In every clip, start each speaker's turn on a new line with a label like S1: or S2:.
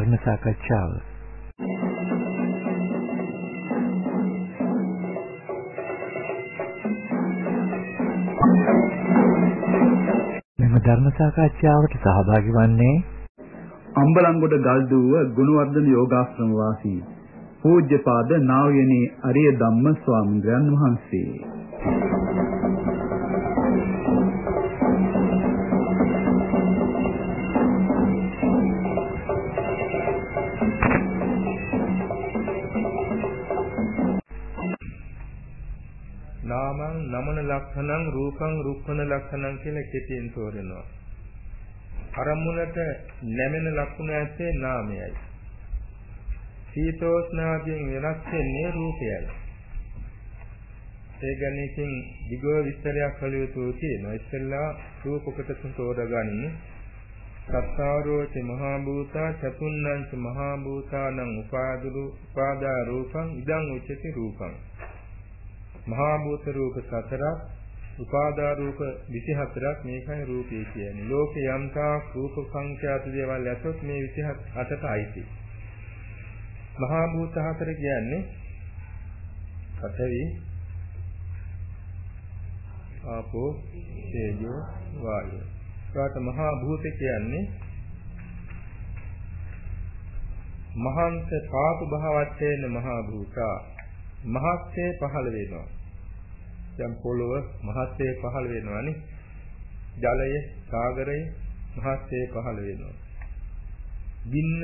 S1: ධර්ම සාකච්ඡාව. මෙම ධර්ම සාකච්ඡාවට සහභාගී වන්නේ
S2: අම්බලන්ගොඩ ගල්දුව ගුණවර්ධන යෝගාශ්‍රම වාසී පූජ්‍යපාද නා වූ අරිය ධම්ම ස්වාමීන් වහන්සේ.
S3: ලක්ෂණං රූපං රුක්ඛන ලක්ෂණං කියලා කෙටියෙන් තෝරනවා. අරමුණට නැමෙන ලක්ෂණ ඇත්තේ නාමයයි. සීතෝස්නාදීන් වෙනස් වෙන්නේ රූපයයි. ඒ ගැන ඉතින් විගෝ විස්තරයක් කළ යුතු තියෙනවා. ඉස්සෙල්ලා රූප කොටස තෝරගනිමු. සත්තාරෝච මහා භූතා චතුන්නංච මහා භූතානං උපාදුරු උපාදා රූපං ඉදං උච්චති රූපං මහා භූත රූප සතරක් උපාදා රූප 24ක් මේකයි රූපය කියන්නේ. ලෝකේ යම්තා රූප සංඛ්‍යාත දේවල් ඇතොත් මේ 28ට අයිති. මහා භූත හතර කියන්නේ පඨවි ආපෝ තේජෝ වායෝ. ඒකට මහා භූත කියන්නේ මහන්ත පාතු භාවච්චේන මහා භූතා මහත්යේ පහළ වෙනවා. දැන් පොළොව මහත්යේ පහළ වෙනවානේ. ජලය, සාගරය මහත්යේ පහළ වෙනවා. ගින්න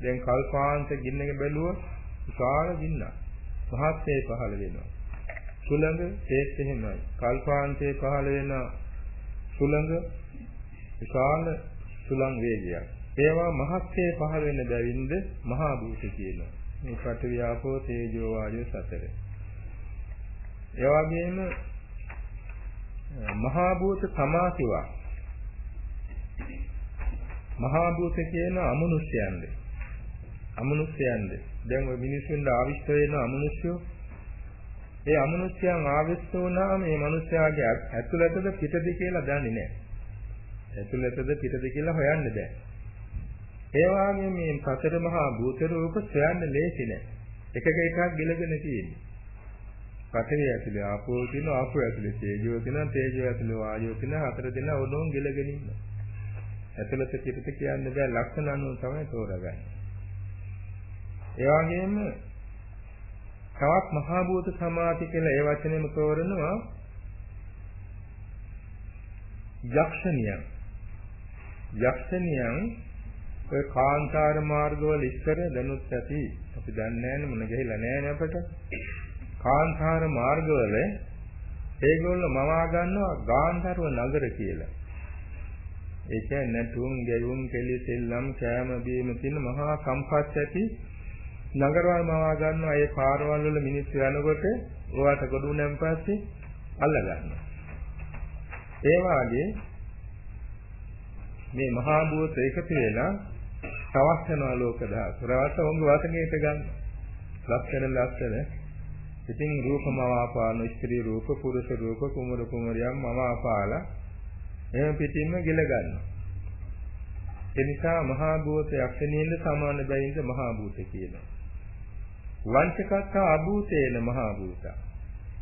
S3: දැන් කල්පාන්ත ගින්නක බැලුවොත් විශාල ගින්නක්. මහත්යේ පහළ වෙනවා. සුළඟ ඒත් එහෙමයි. කල්පාන්තයේ පහළ වෙන සුළඟ විශාල සුළං වේගයක්. ඒවා මහත්යේ පහළ වෙන බැවින්ද මහා භූත කියනවා. මේ පඨවි ආපෝ තේජෝ වායෝ සතර. ඒ වගේම මහා භූත සමාසිවා. මහා භූත කියන අමනුෂ්‍යයන්ද? අමනුෂ්‍යයන්ද? දැන් ඔය මිනිස්සුන්ට ආවිෂ්ඨ වෙන අමනුෂ්‍යෝ ඒ අමනුෂ්‍යයන් ආවිෂ්ඨ වුණාම මේ මිනිස්යාගේ ඇතුළතද පිටද කියලා දන්නේ නැහැ. ඇතුළතද පිටද කියලා හොයන්න බෑ. ඒ වගේ මේ සතර මහා භූත රූප සොයන්න ලේසි නෑ. එකක එකක් ගිලගෙන තියෙන්නේ. පඨවි ඇතුලේ ආපෝ තියෙන ආපෝ ඇතුලේ තේජෝ තියෙන තේජෝ ඇතුලේ වායෝ තියෙන හතර දෙන ඔනෝන් ගිලගෙන ඉන්නවා. ඇතුළත පිටත කියන්න බෑ ලක්ෂණ අනුව තමයි තෝරගන්නේ. ඒ වගේම තවත් මහා භූත සමාධි කියලා ඒ වචනේම තෝරනවා යක්ෂණියන් යක්ෂණියන් ඔය කාන්තාර මාර්ගවල ඉස්සර දැනුත් ඇති අපි දන්නේ නැහැ මොන ගිහිලා නැහැ අපට කාන්තාර මාර්ගවල ඒගොල්ලෝ මවා ගන්නවා ගාන්ධර්ව නගර කියලා ඒ කියන්නේ තුන් ගැයුම් කෙලි සෙල්ලම් කෑම බීම තියෙන මහා සම්පත් ඇති නගරවල් මවා ගන්නවා ඒ පාරවල් වල මිනිස්සු යනකොට ඕවට ගොඩුනන් පස්සේ අල්ල ගන්නවා ඒ වාගේ මේ මහා භූත එකතු වෙලා තවත් වෙනවා ලෝක දහස්. රවස්ස උංග වසඟයට ගන්න. ලක්ෂණ ලක්ෂණ. ඉතින් රූපම වාපාන ස්ත්‍රී රූප පුරුෂ රූප කුමර කුමරියන් මම අපාලා එහෙම පිටින්ම ගිල ගන්නවා. ඒ නිසා මහා භූත යක්ෂණීන්ද සමාන බැයින්ද මහා භූත කියනවා. වංචකත්ත අභූතේන මහා භූත.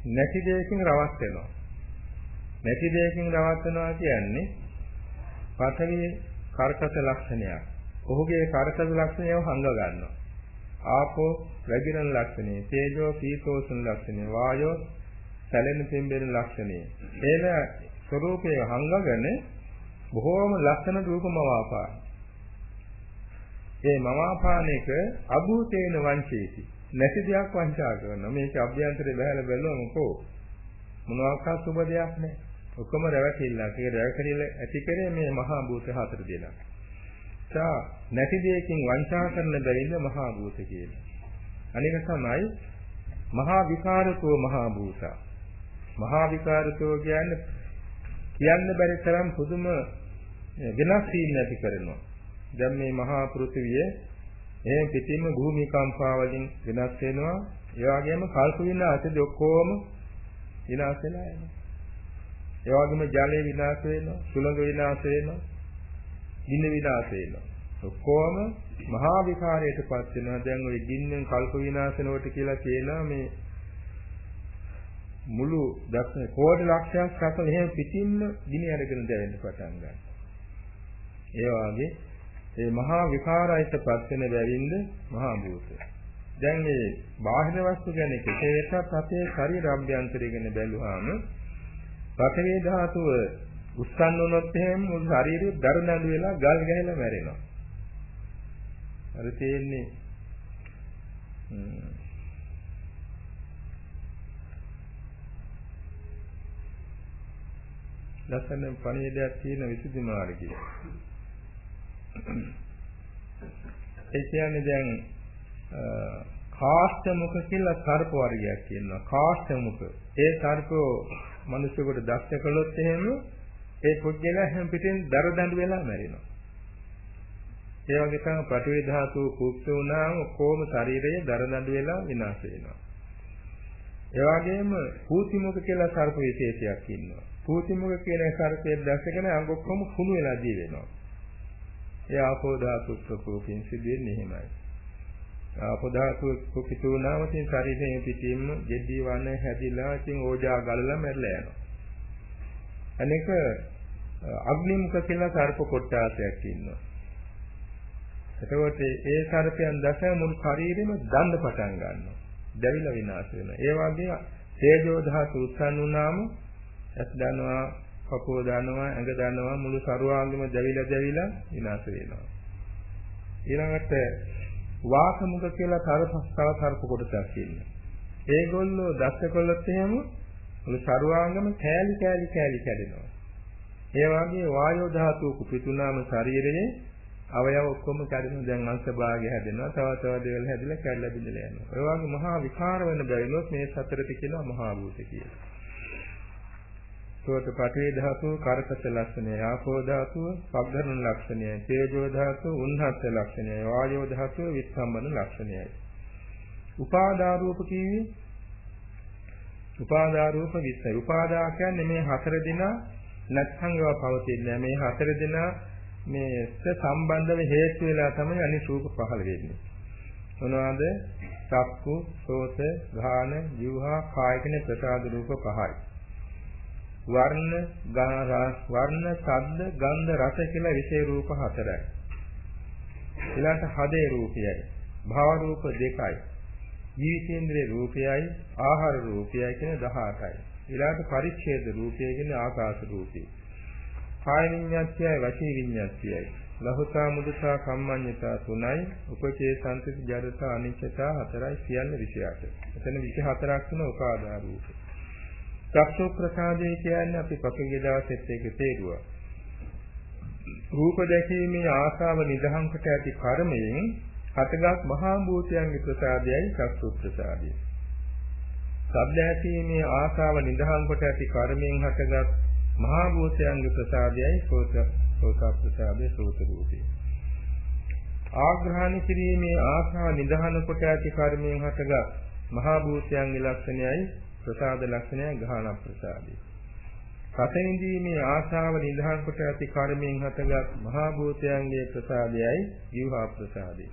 S3: නැති දෙයකින් රවස් වෙනවා. නැති දෙයකින් රවස් වෙනවා කියන්නේ පඨවි කර්කස ලක්ෂණයක්. ඔහුගේ කරකද ලක්ෂණයව හංග ගන්නවා. ආපෝ වැగిරන ලක්ෂණය, තේජෝ පීතෝසන ලක්ෂණය, වායෝ සැලෙන තෙම්බෙන ලක්ෂණය. එන ස්වરૂපය හංගගෙන බොහෝම ලක්ෂණ රූපම වාපා. ඒ මවාපානයක අභූතේන වංචේති. නැති දෙයක් වංචා කරනවා. මේක අභ්‍යන්තරේ බහැලා බැලුවම මොකෝ මොනවාක්වත් සුබ දෙයක් නැහැ. ඔක්කොම රැවටිල්ලක්. ඒ රැවටිල්ල ඇති කරේ මේ මහා භූත හතර දෙනා. නිසා නැති දෙයකින් වංචා කරන බැවින්ද මහා භූත කියන්නේ. අනික තමයි මහා විකාරකෝ මහා භූත. මහා විකාරකෝ කියන්නේ කියන්න බැරි තරම් පුදුම වෙනස් වීම ඇති කරනවා. දැන් මේ මහා පෘථිවිය එහෙම පිටින්ම භූමිකම්පා වලින් වෙනස් වෙනවා. ඒ වගේම කල්ප විනාශෙදි ඔක්කොම විනාශ වෙලා යනවා. ඒ වගේම ජලය විනාශ වෙනවා, සුළඟ විනාශ වෙනවා, ගින්න විනාශ වෙනවා. ඔක්කොම මහා විකාරයටපත් වෙනවා. දැන් ওই ගින්නෙන් කල්ප විනාශනවට කියලා කියනවා මේ මුළු දක්ෂ කෝටි ලක්ෂයක් සැකල එහෙම පිටින්ම ගිනි අරගෙන දැවෙන්න පටන් ගන්නවා. ඒ වාගේ ඒ මහා විකාරයටපත් වෙන බැවින්ද මහා භූතය. දැන් මේ බාහිර වස්තු ගැන කෙසේ වෙතත් අපේ ශරීර අභ්‍යන්තරය ගැන බැලුවාම පඨවි ධාතුව උස්සන් වුණොත් එහෙම මුළු ශරීරය දරදඬු වෙලා ගල් ගැහිලා මැරෙනවා. අර තියෙන්නේ ලස්සන පණිවිඩයක් තියෙන විසුද්ධි මාර්ගය. ඒ කියන්නේ දැන් කාෂ්ඨ මුඛ කියලා සර්ප වර්ගයක් තියෙනවා. කාෂ්ඨ මුඛ. ඒ සර්පෝ මිනිසෙකුට දෂ්ට කළොත් එහෙම ඒ පුද්ගලයා හැම පිටින් දර දඬු වෙලා මැරෙනවා. ඒ වගේ තමයි පඨවි ධාතුව කුප්ප වුණාම කොහොම ශරීරය දර දඬු වෙලා විනාශ වෙනවා. ඒ වගේම පූතිමුඛ කියලා සර්ප විශේෂයක් ඉන්නවා. පූතිමුඛ කියන සර්පයේ දැසගෙන අංග ඔක්කොම කුණු වෙලා දී වෙනවා. ඒ ආපෝ ධාතු ප්‍රකෝපයෙන් සිදුවෙන්නේ එහෙමයි. ආපෝ ධාතු කුපිත වුණාම තින් ශරීරයේ පිටින්ම ජෙඩි වන හැදිලා තින් ඕජා ගලලා මැරලා යනවා. අනෙක අග්නිමුඛ කියලා සර්ප කොට්ටාසයක් ඉන්නවා. එතකොට ඒ සර්පයන් දැස මුළු ශරීරෙම දන්න පටන් ගන්නවා. දැවිලා විනාශ වෙනවා. ඒ වගේ තේජෝ ධාතු උත්සන්න වුණාම ඇස් දනවා, කපුව දනවා, ඇඟ දනවා මුළු සරුවාංගෙම දැවිලා දැවිලා විනාශ වෙනවා. ඊළඟට වාසමුඛ කියලා තරපස්තව සර්ප කොටසක් ඉන්නවා. ඒගොල්ලෝ දැස්සකොල්ලත් එහෙම මුළු සරුවාංගම කෑලි කෑලි කෑලි කැඩෙනවා. ඒ වගේ වායෝ ධාතුව කුපිතුනාම ශරීරයේ අවයව ඔක්කොම කැඩෙන දැන් අංශ භාගය හැදෙනවා තව තව දේවල් හැදිලා කැඩලා බිඳලා යනවා. ඒ වගේ මහා විකාර වෙන බැවිනොත් මේ සතරට කියනවා මහා භූත කියලා. සෝත පඨවි ධාතුව කරකස ලක්ෂණය, ආපෝ ධාතුව පග්ධරණ ලක්ෂණය, තේජෝ ධාතුව උන්හත් ලක්ෂණය, වායෝ ධාතුව විස්සම්බන ලක්ෂණයයි. උපාදා රූප කිව්වේ උපාදා රූප විස්සයි. උපාදා කියන්නේ මේ හතර දිනා නැත්නම් ඒවා පවතින්නේ මේ හතර දිනා මේට සම්බන්ධව හේතු වෙලා තමයි අනිත් රූප පහළ වෙන්නේ. මොනවාද? චක්කු, සෝත, ගාන, જીවහා, කාය කියන ප්‍රසාද රූප පහයි. වර්ණ, ගාන, වර්ණ, ශබ්ද, ගන්ධ, රස කියලා විශේෂ රූප හතරයි. ඊළඟට හදේ රූපයයි. භව රූප දෙකයි. ජීවිතේන්ද්‍රේ රූපයයි, ආහාර රූපයයි කියන 18යි. ඊළඟට පරිච්ඡේද රූපය කියන්නේ ආකාශ රූපය. කාය විඤ්ඤාත්යයි වචී විඤ්ඤාත්යයි. ලහුතා මුදුතා කම්මඤ්ඤතා තුනයි උපචේ සම්පති ජඩතා අනිච්චතා හතරයි සියල්ල 28. එතන 24ක් තුන උපාදා රූප. චක්ෂු ප්‍රසාදේ කියන්නේ අපි පසුගිය දවසෙත් ඒක තේරුවා. රූප දැකීමේ ආශාව නිදහම් කොට ඇති කර්මයෙන් හතගත් මහා භූතයන්ගේ ප්‍රසාදයයි චක්ෂු ප්‍රසාදය. ශබ්ද ඇසීමේ ආශාව නිදහම් කොට ඇති කර්මයෙන් හටගත් මහා භූතයන්ගේ ප්‍රසාදයයි සෝත සෝත ප්‍රසාදයේ සෝත රූපේ. ආග්‍රහණ කිරීමේ ආශාව නිදහන කොට ඇති කර්මයෙන් හටගත් මහා භූතයන්ගේ ලක්ෂණයයි ප්‍රසාද ලක්ෂණයයි ගාහන ප්‍රසාදේ. රසෙන්දීමේ ආශාව නිදහන් කොට ඇති කර්මයෙන් හටගත් මහා භූතයන්ගේ ප්‍රසාදයයි ජීවහා ප්‍රසාදේ.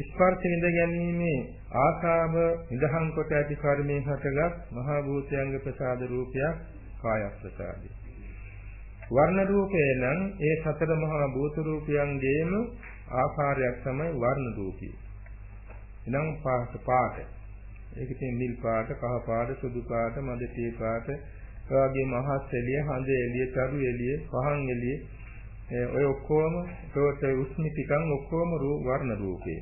S3: ස්පර්ශ විඳ ගැනීමේ ආශාව නිදහන් කොට ඇති කර්මයෙන් හටගත් මහා භූතයන්ග ප්‍රසාද රූපයක් කාය ප්‍රසාදය. වර්ණ රූපය නම් ඒ සතර මහා භූත රූපයන්ගේම ආකාරයක් තමයි වර්ණ රූපී. එනම් පාට පාට. ඒක තියෙන නිල් පාට, කහ පාට, සුදු පාට, මද තේ පාට, එවාගේ මහත් එළිය, හඳ එළිය, තරු එළිය, පහන් එළිය ඔය ඔක්කොම ඒකට උස්මිතිකම් ඔක්කොම වර්ණ රූපේ.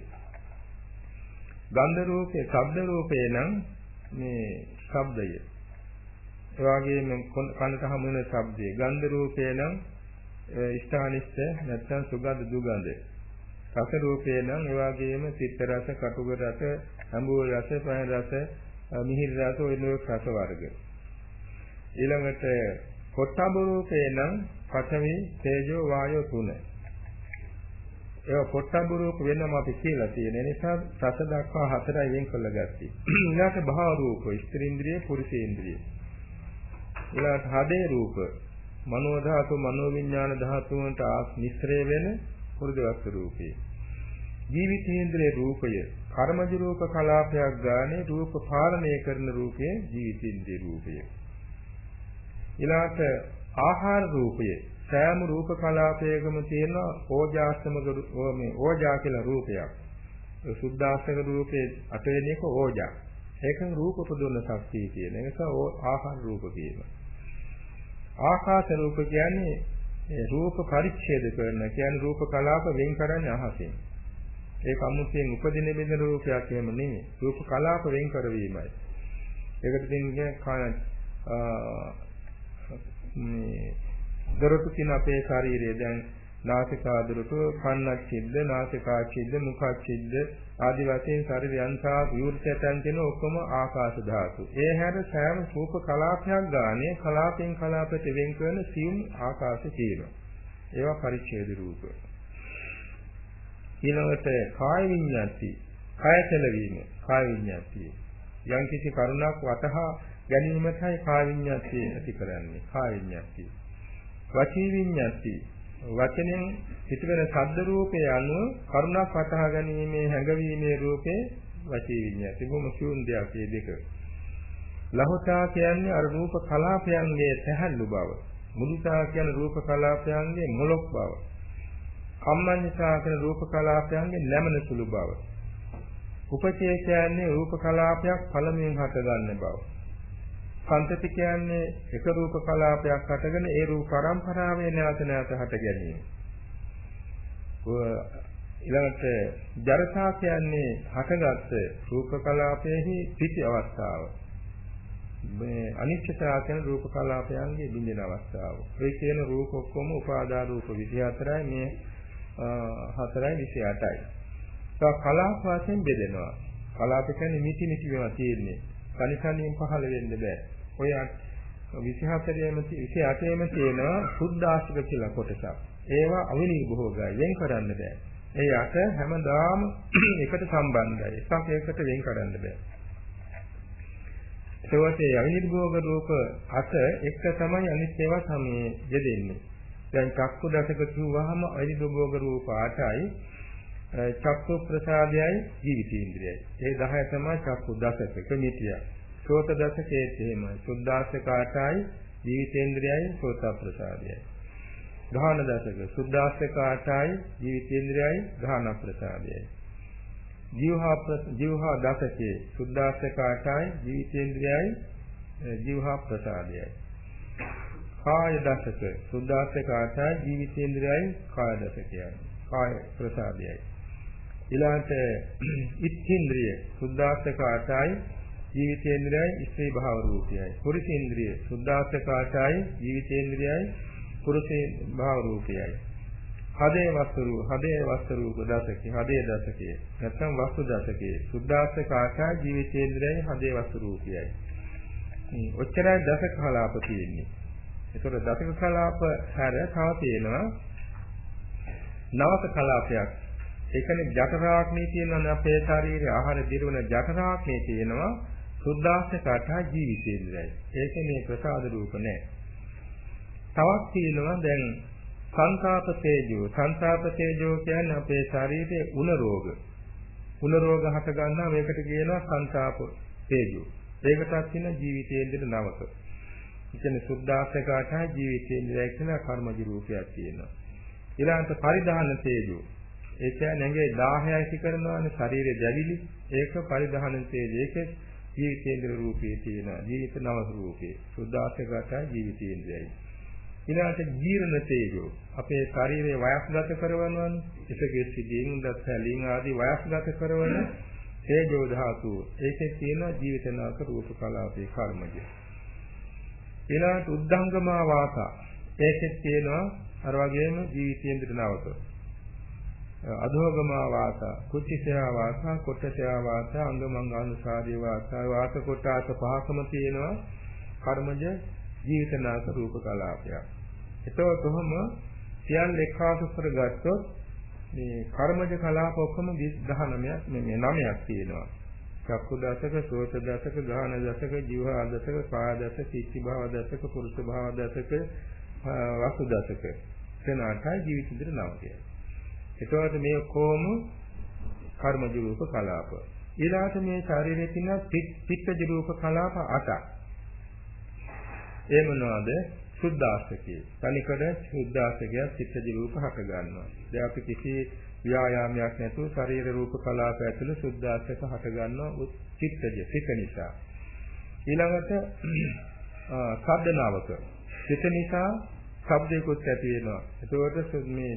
S3: ගන්ධ රූපේ, ශබ්ද රූපේ නම් මේ ශබ්දය. ඒ වගේම කනට හමු වෙන ශබ්දය. ගන්ධ රූපේ නම් ස්ථානිස්ස නැත්නම් සුගඳ දුගඳ. රස රූපේ නම් ඒ වගේම සිත් රස, කටුක රස, අඹුව රස, පහන් රස, මිහිරි රස ඔය ලෝක රස වර්ග. ඊළඟට පොට්ටබ රූපේ නම් පඨවි, තේජෝ, වායෝ තුන. ඒක පොට්ටබ රූප වෙනම අපි කියලා තියෙන නිසා රස දක්වා හතරයි වෙන් කළ ගත්තී. ඊළඟට භාව රූප, ස්ත්‍රීන්ද්‍රිය, පුරුෂේන්ද්‍රිය. ඊළඟට හදේ රූප, මනෝ ධාතු, මනෝ විඥාන ධාතු වලට මිශ්‍රය වෙන පුරුදු වස්තු රූපේ. ජීවිතේන්ද්‍රයේ රූපය කර්මජ රූප කලාපයක් ගානේ රූප පාලනය කරන රූපය ජීවිතේන්ද්‍රයේ රූපය. ඊළාට ආහාර රූපය සෑම රූප කලාපයකම තියෙන ඕජාස්තමක මේ ඕජා කියලා රූපයක්. සුද්ධාස්තක රූපේ අටවෙනි එක ඕජා. ඒකෙන් රූප ප්‍රදුන්න ශක්තිය කියන එක ආහාර රූප කියනවා. ආකාශ රූප කියන්නේ රූප පරිච්ඡේද කරන කියන්නේ රූප කලාප වෙන් කරන්නේ අහසින්. ඒක අමුතියෙන් උපදින බින්ද රූපයක් එහෙම නෙමෙයි. රූප කලාප වෙන් කරවීමයි. ඒකට දෙන්නේ කාණ මේ දොරටු කියන අපේ ශරීරය දැන් නාසිකා දොරටු කන්නච්චිද්ද නාසිකාච්චිද්ද මුඛච්චිද්ද ආදි වශයෙන් ශරීරයන් සහ විවෘතයන් කියන ඔක්කොම ආකාශ ධාතු. ඒ හැර සෑම රූප කලාපයක් ගානේ කලාපෙන් කලාපයට වෙන් කරන සියුම් ආකාශ තියෙනවා. ඒවා පරිච්ඡේද රූප. ඊළඟට කාය විඤ්ඤාති, කාය කෙලවීම, කාය විඤ්ඤාතිය. යම් කිසි කරුණක් වතහා ගැනීමටයි කාය විඤ්ඤාතිය ඇති කරන්නේ. කාය විඤ්ඤාතිය. වචී විඤ්ඤාති වචනෙන් පිටවෙන ශබ්ද රූපයේ අනුව කරුණක් වටහා ගැනීමේ හැඟවීමේ රූපේ වචී විඤ්ඤාති බොහොම සියුම් දෙයක් මේ දෙක. ලහෝතා කියන්නේ අර රූප කලාපයන්ගේ සැහැල්ලු බව. මුදිතා කියන රූප කලාපයන්ගේ මොලොක් බව. කම්මඤ්ඤතා කියන රූප කලාපයන්ගේ නැමන සුළු බව. උපචේ කියන්නේ රූප කලාපයක් පළමුවෙන් හට ගන්න බව. සංතති කියන්නේ එක රූප කලාපයක් හටගෙන ඒ රූප පරම්පරාවේ නැවත නැවත හට ගැනීම. ඊළඟට ජරතා කියන්නේ හටගත් රූප කලාපයේහි පිටි අවස්ථාව. මේ අනිත්‍යතාව කියන රූප කලාපයන්ගේ බිඳින අවස්ථාව. ඒ කියන රූප ඔක්කොම උපාදා රූප 24යි මේ 4යි 28යි. තව කලාප වශයෙන් බෙදෙනවා. කලාප කියන්නේ මිටි මිටි වෙනවා තියෙන්නේ. කනිකණියෙන් පහළ වෙන්න බෑ. ඔය 24ෙම 28ෙම තියෙනවා සුද්ධාශික කියලා කොටසක්. ඒවා අවිනිභෝගයි වෙන් කරන්න බෑ. ඒ යට හැමදාම එකට සම්බන්ධයි. එකක් එකට වෙන් කරන්න බෑ. ඒවතේ අවිනිභෝග රූප අත එක තමයි අනිත් ඒවා සමේ යෙදෙන්නේ. දැන් චක්කු දසක කිව්වහම අවිනිභෝග රූප 8යි චක්කු ප්‍රසාදයයි ජීවිතේන්ද්‍රයයි. ඒ 10 තමයි චක්කු දසක කමිටිය. සෝත දසකයේත් එහෙමයි. සුද්ධාස්තක ආටයි ජීවිතේන්ද්‍රයයි සෝත ප්‍රසාදයයි. ගාහන දසක සුද්ධාස්තක ආටයි ජීවිතේන්ද්‍රයයි ගාහන ප්‍රසාදයයි. ජීවහා ජීවහා දසකයේ සුද්ධාස්තක ආටයි ජීවිතේන්ද්‍රයයි ජීවහා ප්‍රසාදයයි. කාය දසක සුද්ධාස්තක ආටයි ජීවිතේන්ද්‍රයයි කාය දසකයයි. කාය ප්‍රසාදයයි. ඊළාට ඉච්ඡේන්ද්‍රිය සුද්ධාස්තක ආටයි ජීවිතේන්ද්‍රයයි ස්ත්‍රී භාව රූපයයි. පුරුෂේන්ද්‍රිය සුද්ධාස්තකාටයි ජීවිතේන්ද්‍රයයි පුරුෂේ භාව රූපයයි. හදේ වස්තු හදේ වස්තු රූප දසකේ හදේ දසකේ නැත්නම් වස්තු දසකේ සුද්ධාස්තකාටයි ජීවිතේන්ද්‍රයයි හදේ වස්තු රූපයයි. මේ ඔච්චරයි දසක කලාප තියෙන්නේ. ඒතකොට දසක කලාප හැර තව තියෙනවා නවක කලාපයක් ඒ කියන්නේ ජඨරාග්නේ තියෙනවා අපේ ශරීරයේ ආහාර දිරවන ජඨරාග්නේ තියෙනවා සුද්ධාස්තකටා ජීවිතේන්ද්‍රයයි. ඒකේ මේ ප්‍රසාද රූප නැහැ. තවත් තියෙනවා දැන් සංකාප තේජෝ. සංකාප තේජෝ කියන්නේ අපේ ශරීරයේ උණ රෝග. උණ රෝග හට ගන්නවා මේකට කියනවා සංකාප තේජෝ. ඒකටත් තියෙන ජීවිතේන්ද්‍ර නවක. ඉතින් සුද්ධාස්තකටා ජීවිතේන්ද්‍රය කියන කර්මජ රූපයක් තියෙනවා. ඊළඟට පරිධාන තේජෝ. ඒ කියන්නේ ඇඟේ 10යි ඇති කරනවානේ ශරීරයේ දැවිලි. ඒක පරිධාන තේජෝ. ඒකේ ජීවිතේන්ද්‍ර රූපේ තියෙනවා. ජීවිත නව රූපේ. සුද්ධාසගත ජීවිතේන්ද්‍රයයි. ඊළඟට ජීර්ණ තේජෝ. අපේ ශරීරයේ වයස්ගත කරවනවානේ. එකකේ සිදින් දත් සැලින් ආදී වයස්ගත කරවන තේජෝ ධාතු. ඒකේ තියෙන ජීවිත නාක රූප කලාපේ කර්මජ. ඊළඟට උද්ධංගමා වාසා. ඒකේ තියෙනවා අර වගේම ජීවිතේන්ද්‍ර නවක. අධෝගමා වාසා කුච්චිසයා වාසා කොට්ටසයා වාසා අංගමංගානුසාරී වාසා වාස කොටාස පහකම තියෙනවා කර්මජ ජීවිතනාස රූප කලාපයක්. ඒතකොට කොහොම සියල්ල එක්කාසු කරගත්තොත් මේ කර්මජ කලාප ඔක්කොම 19ක් මේ 9ක් තියෙනවා. චක්කු දසක, සෝත දසක, ගාහන දසක, ජීවා දසක, කාය දසක, චිත්ති භාව දසක, පුරුෂ භාව දසක, වස්තු දසක. එතන අටයි ජීවිත ඉදිරි නව කියලා. එතකොට මේ කොම කර්මජ රූප කලාප. ඊළාට මේ ශරීරයේ තියෙන පිත්තජ රූප කලාප 8ක්. ඒ මොනවාද? සුද්ධාස්තකේ. තනිකර සුද්ධාස්තකය පිත්තජ රූප හට ගන්නවා. දැන් අපි කිසි ව්‍යායාමයක් නැතුව ශරීර රූප කලාප ඇතුළේ සුද්ධාස්තක හට ගන්නවා චිත්තජ සිත නිසා. ඊළඟට සද්දනාවක සිත නිසා ශබ්දයකුත් ඇති වෙනවා. එතකොට මේ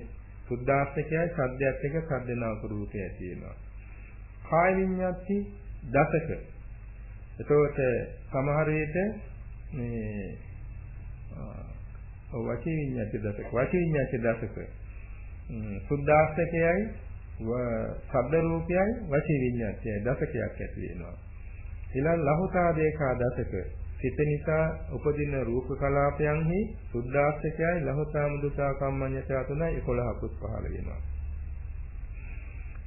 S3: සුද්ධාස්තකයයි සද්දයක් එක සද්දනාවක රූපය ඇති වෙනවා. කාය විඤ්ඤාති දසක. එතකොට සමහර විට මේ ඔව් වචී විඤ්ඤාති දසක. වචී විඤ්ඤාති දසක. සුද්ධාස්තකයයි ශබ්ද රූපයයි වචී විඤ්ඤාතියයි දසකයක් ඇති වෙනවා. ඊළඟ ලහුතා දේකා දසක සිත නිසා උපදින රූප කලාපයන්හි සුද්ධාස්තකයයි ලහුතා මුදුතා කම්මඤ්ඤතා තුනයි 11කුත් පහළ වෙනවා.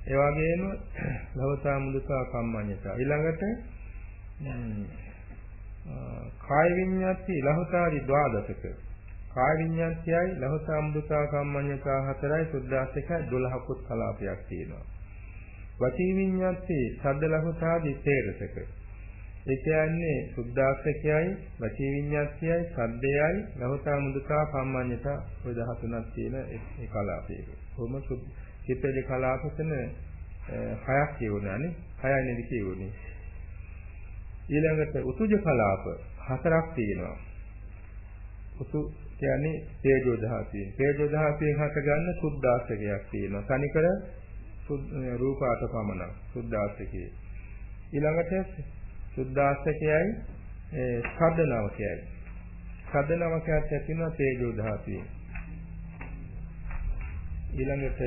S3: ඒ වගේම ලහුතා මුදුතා කම්මඤ්ඤතා ඊළඟට කාය විඤ්ඤාති ලහුතාදි ද්වාදසක කාය විඤ්ඤාතියයි ලහුතා මුදුතා කම්මඤ්ඤතා හතරයි සුද්ධාස්තකයි 12කුත් කලාපයක් තියෙනවා. වචී විඤ්ඤාති සද්ද ලහුතාදි තේරසක ඒ කියන්නේ සුද්ධාස්තකයයි වචී විඤ්ඤාතියයි සද්දයයි ලහුතා මුදුතා කම්මඤ්ඤතා ඔය 13ක් තියෙන ඒ කලාපයක. කොහොම චිත්තජ කලාපතන හයක් කියවුණානේ. හයයි නේද කියවුනේ. ඊළඟට උතුජ කලාප හතරක් තියෙනවා. උතු කියන්නේ තේජෝ ධාතුවේ. තේජෝ ධාතුවේ හට ගන්න සුද්ධාස්තකයක් තියෙනවා. තනිකර රූපාට පමණක් සුද්ධාස්තකයේ. ඊළඟට සුද්ධාස්තකයයි සද්දනවකයයි. සද්දනවකයක් ඇතිවෙනවා තේජෝ ධාතුවේ. ඊළඟට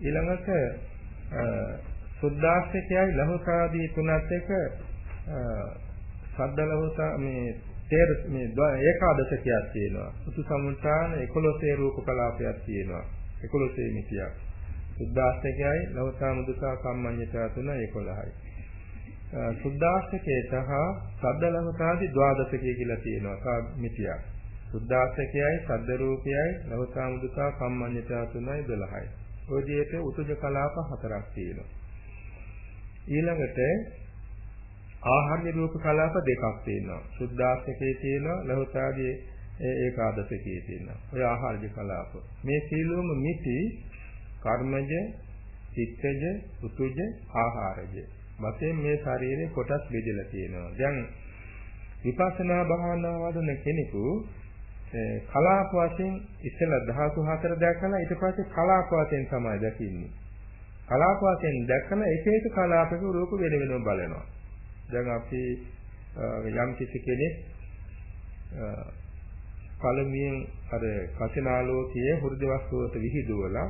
S3: ඊළඟට සුද්ධාස්තකයයි ලහුසාදී තුනත් එක සද්ද ලහුසා මේ තේර මේ ඒකාදශකයක් තියෙනවා. උතු සමුත්‍රාණ 11 රූප කලාපයක් තියෙනවා. 11 මිතියක්. සුද්ධාස්තකයයි ලවතා මුදුසා කම්මඤ්ඤතා තුන 11යි. සුද්ධාස්තකයේ සහ සද්ද ලවතාදී ද්වාදශකය කියලා තියෙනවා. සා මිතියක්. සුද්ධාස්තකයයි සද්ද රූපයයි ලවතා මුදුසා කම්මඤ්ඤතා තුනයි 12යි. ඔය විදිහට උතුජ කලාප හතරක් තියෙනවා. ඊළඟට ආහාර්ය රූප කලාප දෙකක් තියෙනවා. සුද්ධාස්තකයේ තියෙනවා ලහුතාගේ ඒකාදශකයේ තියෙනවා. ඔය ආහාර්ය කලාප. මේ සීලොම මිති කර්මජ, චිත්තජ, උතුජ, ආහාරජ. වශයෙන් මේ ශරීරේ කොටස් බෙදලා තියෙනවා. දැන් විපස්සනා භාවනා වඩන කෙනෙකු කලාප වශයෙන් ඉස්සෙල්ලා ධාතු හතර දැකලා ඊට පස්සේ කලාප වශයෙන් තමයි දකින්නේ. කලාප වශයෙන් දැකලා එක එක කලාපක රූප වෙන වෙනම බලනවා. දැන් අපි යම් කිසි කෙනෙක් පළමුවෙන් අර කසිනාලෝකයේ හෘද වස්තුවට විහිදුවලා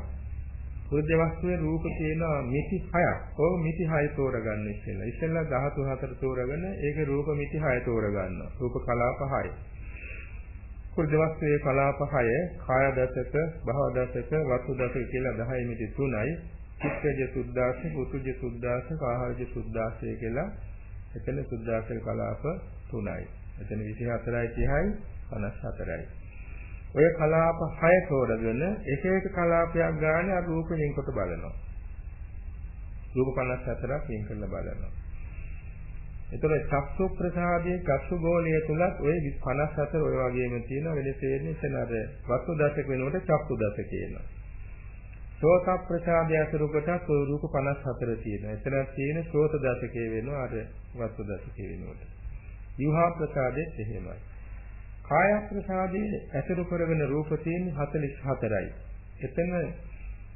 S3: හෘද වස්තුවේ රූප තියෙනවා මිති 6ක්. ඕ මිති 6 තෝරගන්න ඉස්සෙල්ලා. ඉස්සෙල්ලා ධාතු හතර තෝරගෙන ඒකේ රූප මිති 6 තෝරගන්නවා. රූප කලාප 6. හෘද වස්තුවේ කලාප 6 කාය දසක, භව දසක, වස්තු දසක කියලා 10 මිති 3යි. චිත්තජ සුද්ධාස, උතුජ සුද්ධාස, ආහාරජ සුද්ධාසය කියලා එතන සුද්ධාසන කලාප 3යි. එතන 24යි 30යි 54යි. ඔය කලාප 6 තෝරගෙන එක එක කලාපයක් ගන්න අර රූපයෙන් කොට බලනවා. රූප 54ක් වෙන් කරලා බලනවා. එතකොට චක්සු ප්‍රසාදයේ චක්සු ගෝලයේ තුලත් ඔය 54 ඔය වගේම තියෙනවා වෙනස වෙන්නේ එතන අර වස්තු දශක වෙනකොට චක්සු දශක කියනවා. සෝත ප්‍රසාදය අතුරු කොටස් ඔය රූප 54 තියෙනවා. එතන තියෙන සෝත දශකයේ වෙනවා අර වස්තු දශකයේ වෙනකොට. විවහා ප්‍රසාදෙත් එහෙමයි. කාය ප්‍රසාදයේ ඇසුරු කරගෙන රූප තියෙන්නේ 44යි. එතන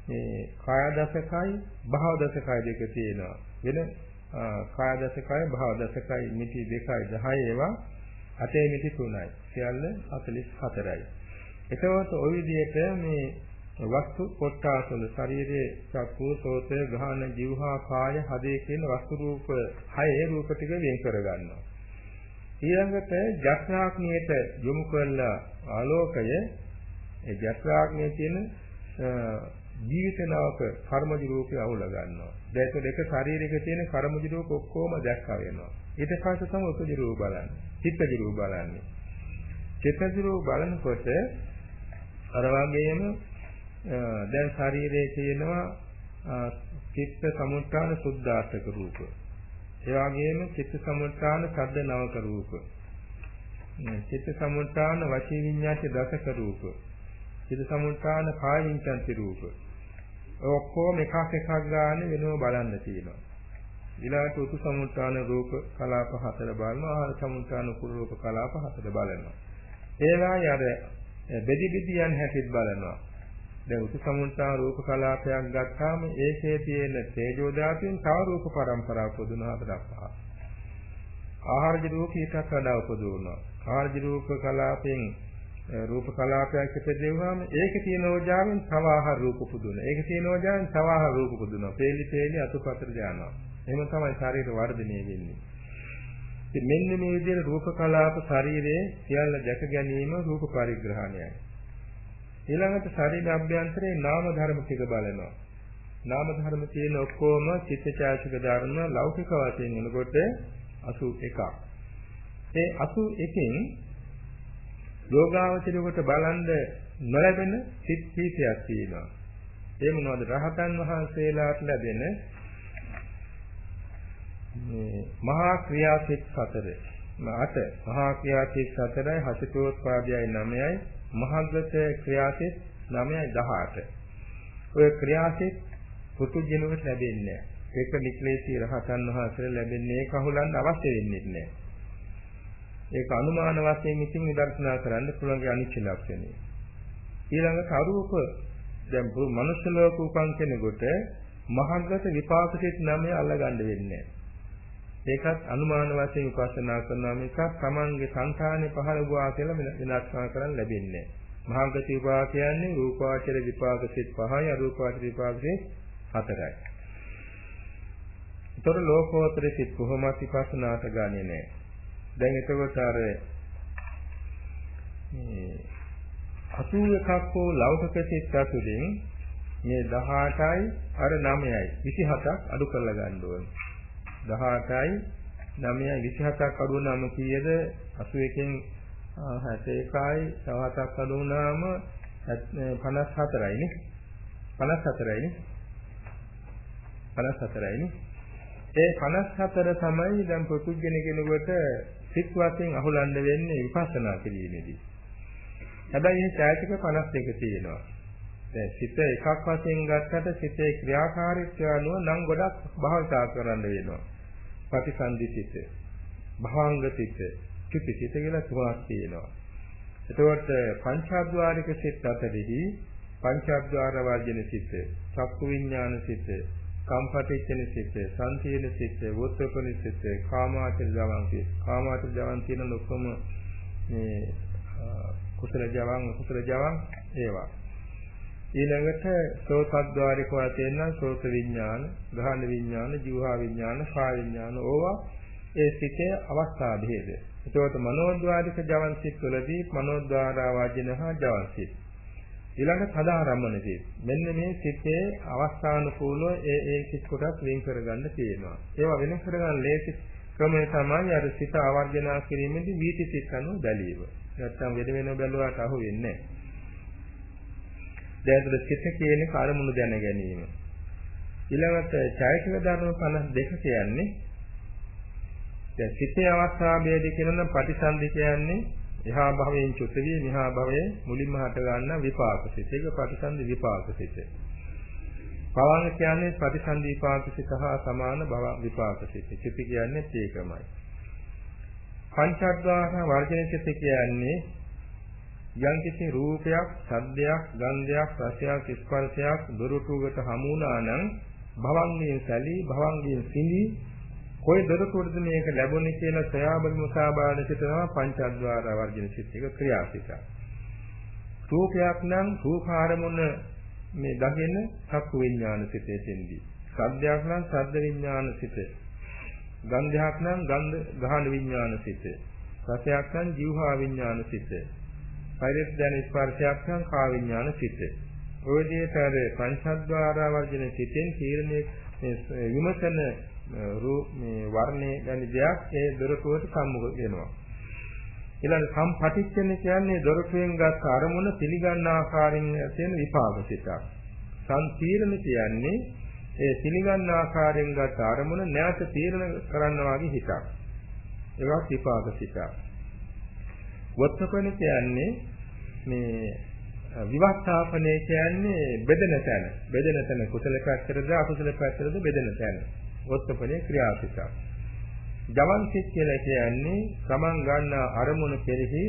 S3: මේ කාය දසකයි භව දසකයි දෙක තියෙනවා. වෙන කාය දසකයි භව දසකයි මිටි දෙකයි 10 ඒවා අතේ මිටි 3යි. සියල්ල 44යි. එතකොට ওই විදිහට මේ වස්තු කොටාසල ශරීරයේ චක්කු සෝත ගාහන જીවහා කාය හදේ කියන වස්තු රූප 6 රූප ටික වෙන් කර ගන්නවා. ඊළඟට ජස්රාග්නියට යොමු කරලා ආලෝකය ඒ ජස්රාග්නියේ තියෙන ජීවිත නාවක කර්මජ රූපය අවුල ගන්නවා. දැන් ඒක දෙක ශරීරයක තියෙන කර්මජ රූප ඔක්කොම දැක්කා වෙනවා. ඊට පස්සේ තමයි උපජ රූප බලන්නේ. චිත්තජ රූප බලන්නේ. චිත්තජ රූප බලනකොට අර වගේම දැන් ශරීරයේ තියෙනවා චිත්ත සමුත්‍රාණ සුද්ධාර්ථක රූප. ඒ වගේම චිත්ත සමුත්‍රාණ ශබ්ද නවක රූප. චිත්ත සමුත්‍රාණ වචී විඤ්ඤාති දසක රූප. චිත්ත සමුත්‍රාණ කාය විඤ්ඤාති රූප. ඔක්කොම එකක් එකක් ගන්න වෙනව බලන්න තියෙනවා. ඊළඟට උතු සමුත්‍රාණ රූප කලාප හතර බලනවා. ආහාර සමුත්‍රාණ කුරු රූප කලාප හතර බලනවා. ඒවායි අර බෙදි බෙදි යන හැටිත් බලනවා. දැන් උතු සමුත්‍රාණ රූප කලාපයක් ගත්තාම ඒකේ තියෙන තේජෝ ධාතුන් තව රූප පරම්පරාවක් පුදුනහට දක්වා. ආහාරජ රූප ඊටත් වඩා උපදවනවා. ආහාරජ රූප කලාපෙන් රූප කලාපයක් ඉපදෙවුවාම ඒකේ තියෙන ඕජාවෙන් තව ආහාර රූප පුදුනවා. ඒකේ තියෙන ඕජාවෙන් තව ආහාර රූප පුදුනවා. පේලි පේලි අතුපතර යනවා. එහෙම තමයි ශරීර වර්ධනය වෙන්නේ. ඉතින් මෙන්න මේ විදිහට රූප කලාප ශරීරයේ සියල්ල දැක ගැනීම රූප පරිග්‍රහණයයි. ඊළඟට ශරීර අභ්‍යන්තරයේ නාම ධර්ම ටික බලනවා. නාම ධර්ම තියෙන ඔක්කොම චිත්තචෛතසික ධර්ම ලෞකික වශයෙන් එනකොට 81ක්. ඒ 81කින් යෝගාවචරයකට බලන්ද නොලැබෙන සිත් කීපයක් තියෙනවා. ඒ මොනවද? රහතන් වහන්සේලාට ලැබෙන මේ මහා ක්‍රියාසිත හතර. අට මහා ක්‍රියාසිත හතරයි හසිතෝත්පාදයයි 9යි මහග්ගත ක්‍රියාසිත 9යි 18. ඔය ක්‍රියාසිත පුතුජනකට ලැබෙන්නේ නැහැ. ඒක නික්ලේශී රහතන් වහන්සේට ලැබෙන්නේ කහුලන්න අවශ්‍ය වෙන්නේ නැහැ. ඒක අනුමාන වශයෙන් ඉතින් විදර්ශනා කරන්න පුළුවන් අනිච්ච ලක්ෂණය. ඊළඟට අරූප දැන් මනුෂ්‍ය ලෝක උපන් කෙනෙකුට මහග්ගත විපාකසිත නමය අල්ලගන්න වෙන්නේ ඒකත් අනුමාන වශයෙන් උපසනා කරනවා මේක තමන්ගේ සංඛානේ පහළ වූවා කියලා විනාශනා කරන්න ලැබෙන්නේ මහාගත විපාක කියන්නේ රූපාචර විපාකසිත පහයි අරූපාචර විපාකසිත හතරයි. ඒතර ලෝකෝත්තර සිත් කොහොමද විපස්සනාට ගන්නේ නැහැ. දැන් එතකොට අර මේ 81ක් හෝ ලෞකික සිත් අතුරින් මේ 18යි අර 9යි 27ක් අඩු කරලා ගන්න ඕනේ. 18යි 9යි 27ක් අඩු වුණාම කීයද? 81කින් 61යි තව 7ක් අඩු වුණාම 54යි නේ? 54යි නේ? 54යි නේ? ඒ 54 තමයි දැන් පොතුගෙන කෙනෙකුට සිත් වශයෙන් අහුලන්න වෙන්නේ විපස්සනා කිරීමේදී. හැබැයි මේ ඡායතික 52 තියෙනවා. දැන් සිත එකක් වශයෙන් ගත්තට සිතේ ක්‍රියාකාරීත්වය අනුව නම් ගොඩක් භාවිතා කරන්න වෙනවා. ප්‍රතිසන්දි සිත, භවංග සිත, චුති සිත කියලා තුනක් තියෙනවා. එතකොට පංචාද්වාරික සිත් අතරෙහි පංචාද්වාර වර්ජන සිත, චක්කු විඥාන සිත, කම්පටිච්චන සිත, සංකීර්ණ සිත, වෝත්‍රපන සිත, කාමාචර ජවන් සිත. කාමාචර ජවන් කියන ලොකම මේ කුසල ජවන්, කුසල ජවන් ඒවා. ඊළඟට සෝතද්්වාරික වශයෙන් නම් සෝත විඥාන, ගහන විඥාන, ජීවහා විඥාන, කාය විඥාන ඕවා ඒ සිතේ අවස්ථා භේද. එතකොට මනෝද්වාරික ජවන් සිත් වලදී මනෝද්වාරා වාජිනහා ජවන් සිත්. ඊළඟ සදාරම්මන සිත්. මෙන්න මේ සිතේ අවස්ථානුකූලව ඒ ඒ සිත් කොටස් වෙන් කරගන්න තියෙනවා. ඒවා වෙන කරගන්න ලේසි ක්‍රමය තමයි අර සිත ආවර්ජනා කිරීමේදී වීති සිත් අනුව බැලීම. නැත්තම් වෙන වෙනම බැලුවාට අහු වෙන්නේ නැහැ. දැන් සිත කියන්නේ කර්මුණු දැන ගැනීම. ඊළඟට චෛතසික ධර්ම 52 කියන්නේ දැන් සිතේ අවස්ථාවේදී කියනනම් ප්‍රතිසන්දි කියන්නේ එහා භවයෙන් චුත වී මෙහා භවයේ මුලින්ම හට ගන්න විපාක සිත. ඒක ප්‍රතිසන්දි විපාක සිත. පවංග කියන්නේ ප්‍රතිසන්දි විපාක සිත හා සමාන භව විපාක සිත. චුති කියන්නේ ඒකමයි. පංචද්වාර වර්ජන සිත කියන්නේ යම්කිසි රූපයක්, ශබ්දයක්, ගන්ධයක්, රසයක්, ස්පර්ශයක් දොරටුවකට හමු වුණා නම් භවංගයෙන් සැලී භවංගයෙන් සිඳී කොයි දොරටුවටද මේක ලැබුණේ කියලා සයාබල මුසාබාන සිත තමයි පංචද්වාර වර්ජන සිත් එක ක්‍රියාසිත. රූපයක් නම් රූපාරමුණ මේ දකින චක්කු විඥාන සිතේ තෙන්දී. සද්දයක් නම් සද්ද විඥාන සිත. ගන්ධයක් නම් ගන්ධ ගහන විඥාන සිත. රසයක් නම් ජීවහා විඥාන සිත. පරිත් දැන ස්පර්ශයක් නම් කා විඥාන සිත. ඔය විදිහට අර පංචද්වාර වර්ජන සිතෙන් තීරණය මේ විමසන රූප මේ වර්ණේ ගැන දෙයක් ඒ දොරටුවට සම්මුඛ වෙනවා. ඊළඟ සම්පටිච්ඡන කියන්නේ දොරටුවෙන් ගත් අරමුණ පිළිගන්න ආකාරයෙන් තියෙන විපාක සිතක්. සම්පීර්ණ කියන්නේ ඒ පිළිගන්න ආකාරයෙන් ගත් අරමුණ නැවත තීරණ කරන්න වගේ හිතක්. ඒවත් විපාක සිතක්. වත්තපන කියන්නේ මේ විවස්ථාපනය කියන්නේ බෙදෙන තැන. බෙදෙන තැන කුසල පැත්තටද අකුසල පැත්තටද බෙදෙන තැන. වත්තපනේ ක්‍රියාසිතක්. ජවන් සිත් කියලා කියන්නේ සමන් ගන්න අරමුණු කෙරෙහි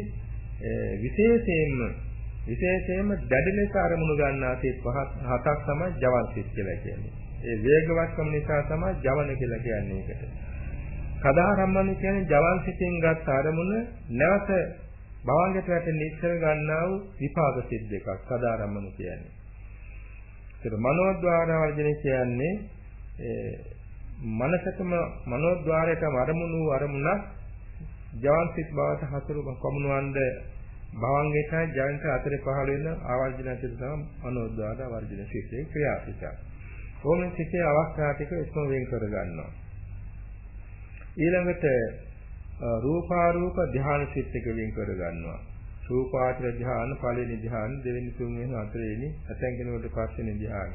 S3: විශේෂයෙන්ම විශේෂයෙන්ම දැඩි ලෙස අරමුණු ගන්නා සිත් හතක් තමයි ජවන් සිත් කියලා කියන්නේ. ඒ වේගවත්කම නිසා තමයි ජවන කියලා කියන්නේ ඒකට. සදාරම්මන කියන්නේ ජවන් සිතෙන් ගත් අරමුණ නැවත භවංගයට වැටෙන ඉස්සර ගන්නා වූ විපාක සිත් දෙකක් සදාරම්මන කියන්නේ. ඒක මනෝද්වාර වර්ජන කියන්නේ මනසකම මනෝද්වාරයටම අරමුණු අරමුණක් ජවන්සිත බවට හසුරු කොමුණවන්ද භවංගයටයි ජයන්ත අතර පහළ වෙන ආවර්ජන ඇතුළත තමයි මනෝද්වාර වර්ජන සිතේ ක්‍රියාසිත. කොහොමද සිතේ අවස්ථා ටික එක්ම වෙන් කර ගන්නවා. ඊළඟට රූපාරූප ධ්‍යාන සිත් එක වෙන් කර ගන්නවා. රූපාචර ධ්‍යාන, පළවෙනි ධ්‍යාන, දෙවෙනි, තුන්වෙනි, හතරවෙනි, අතෙන් කෙනෙකුට පස්වෙනි ධ්‍යාන.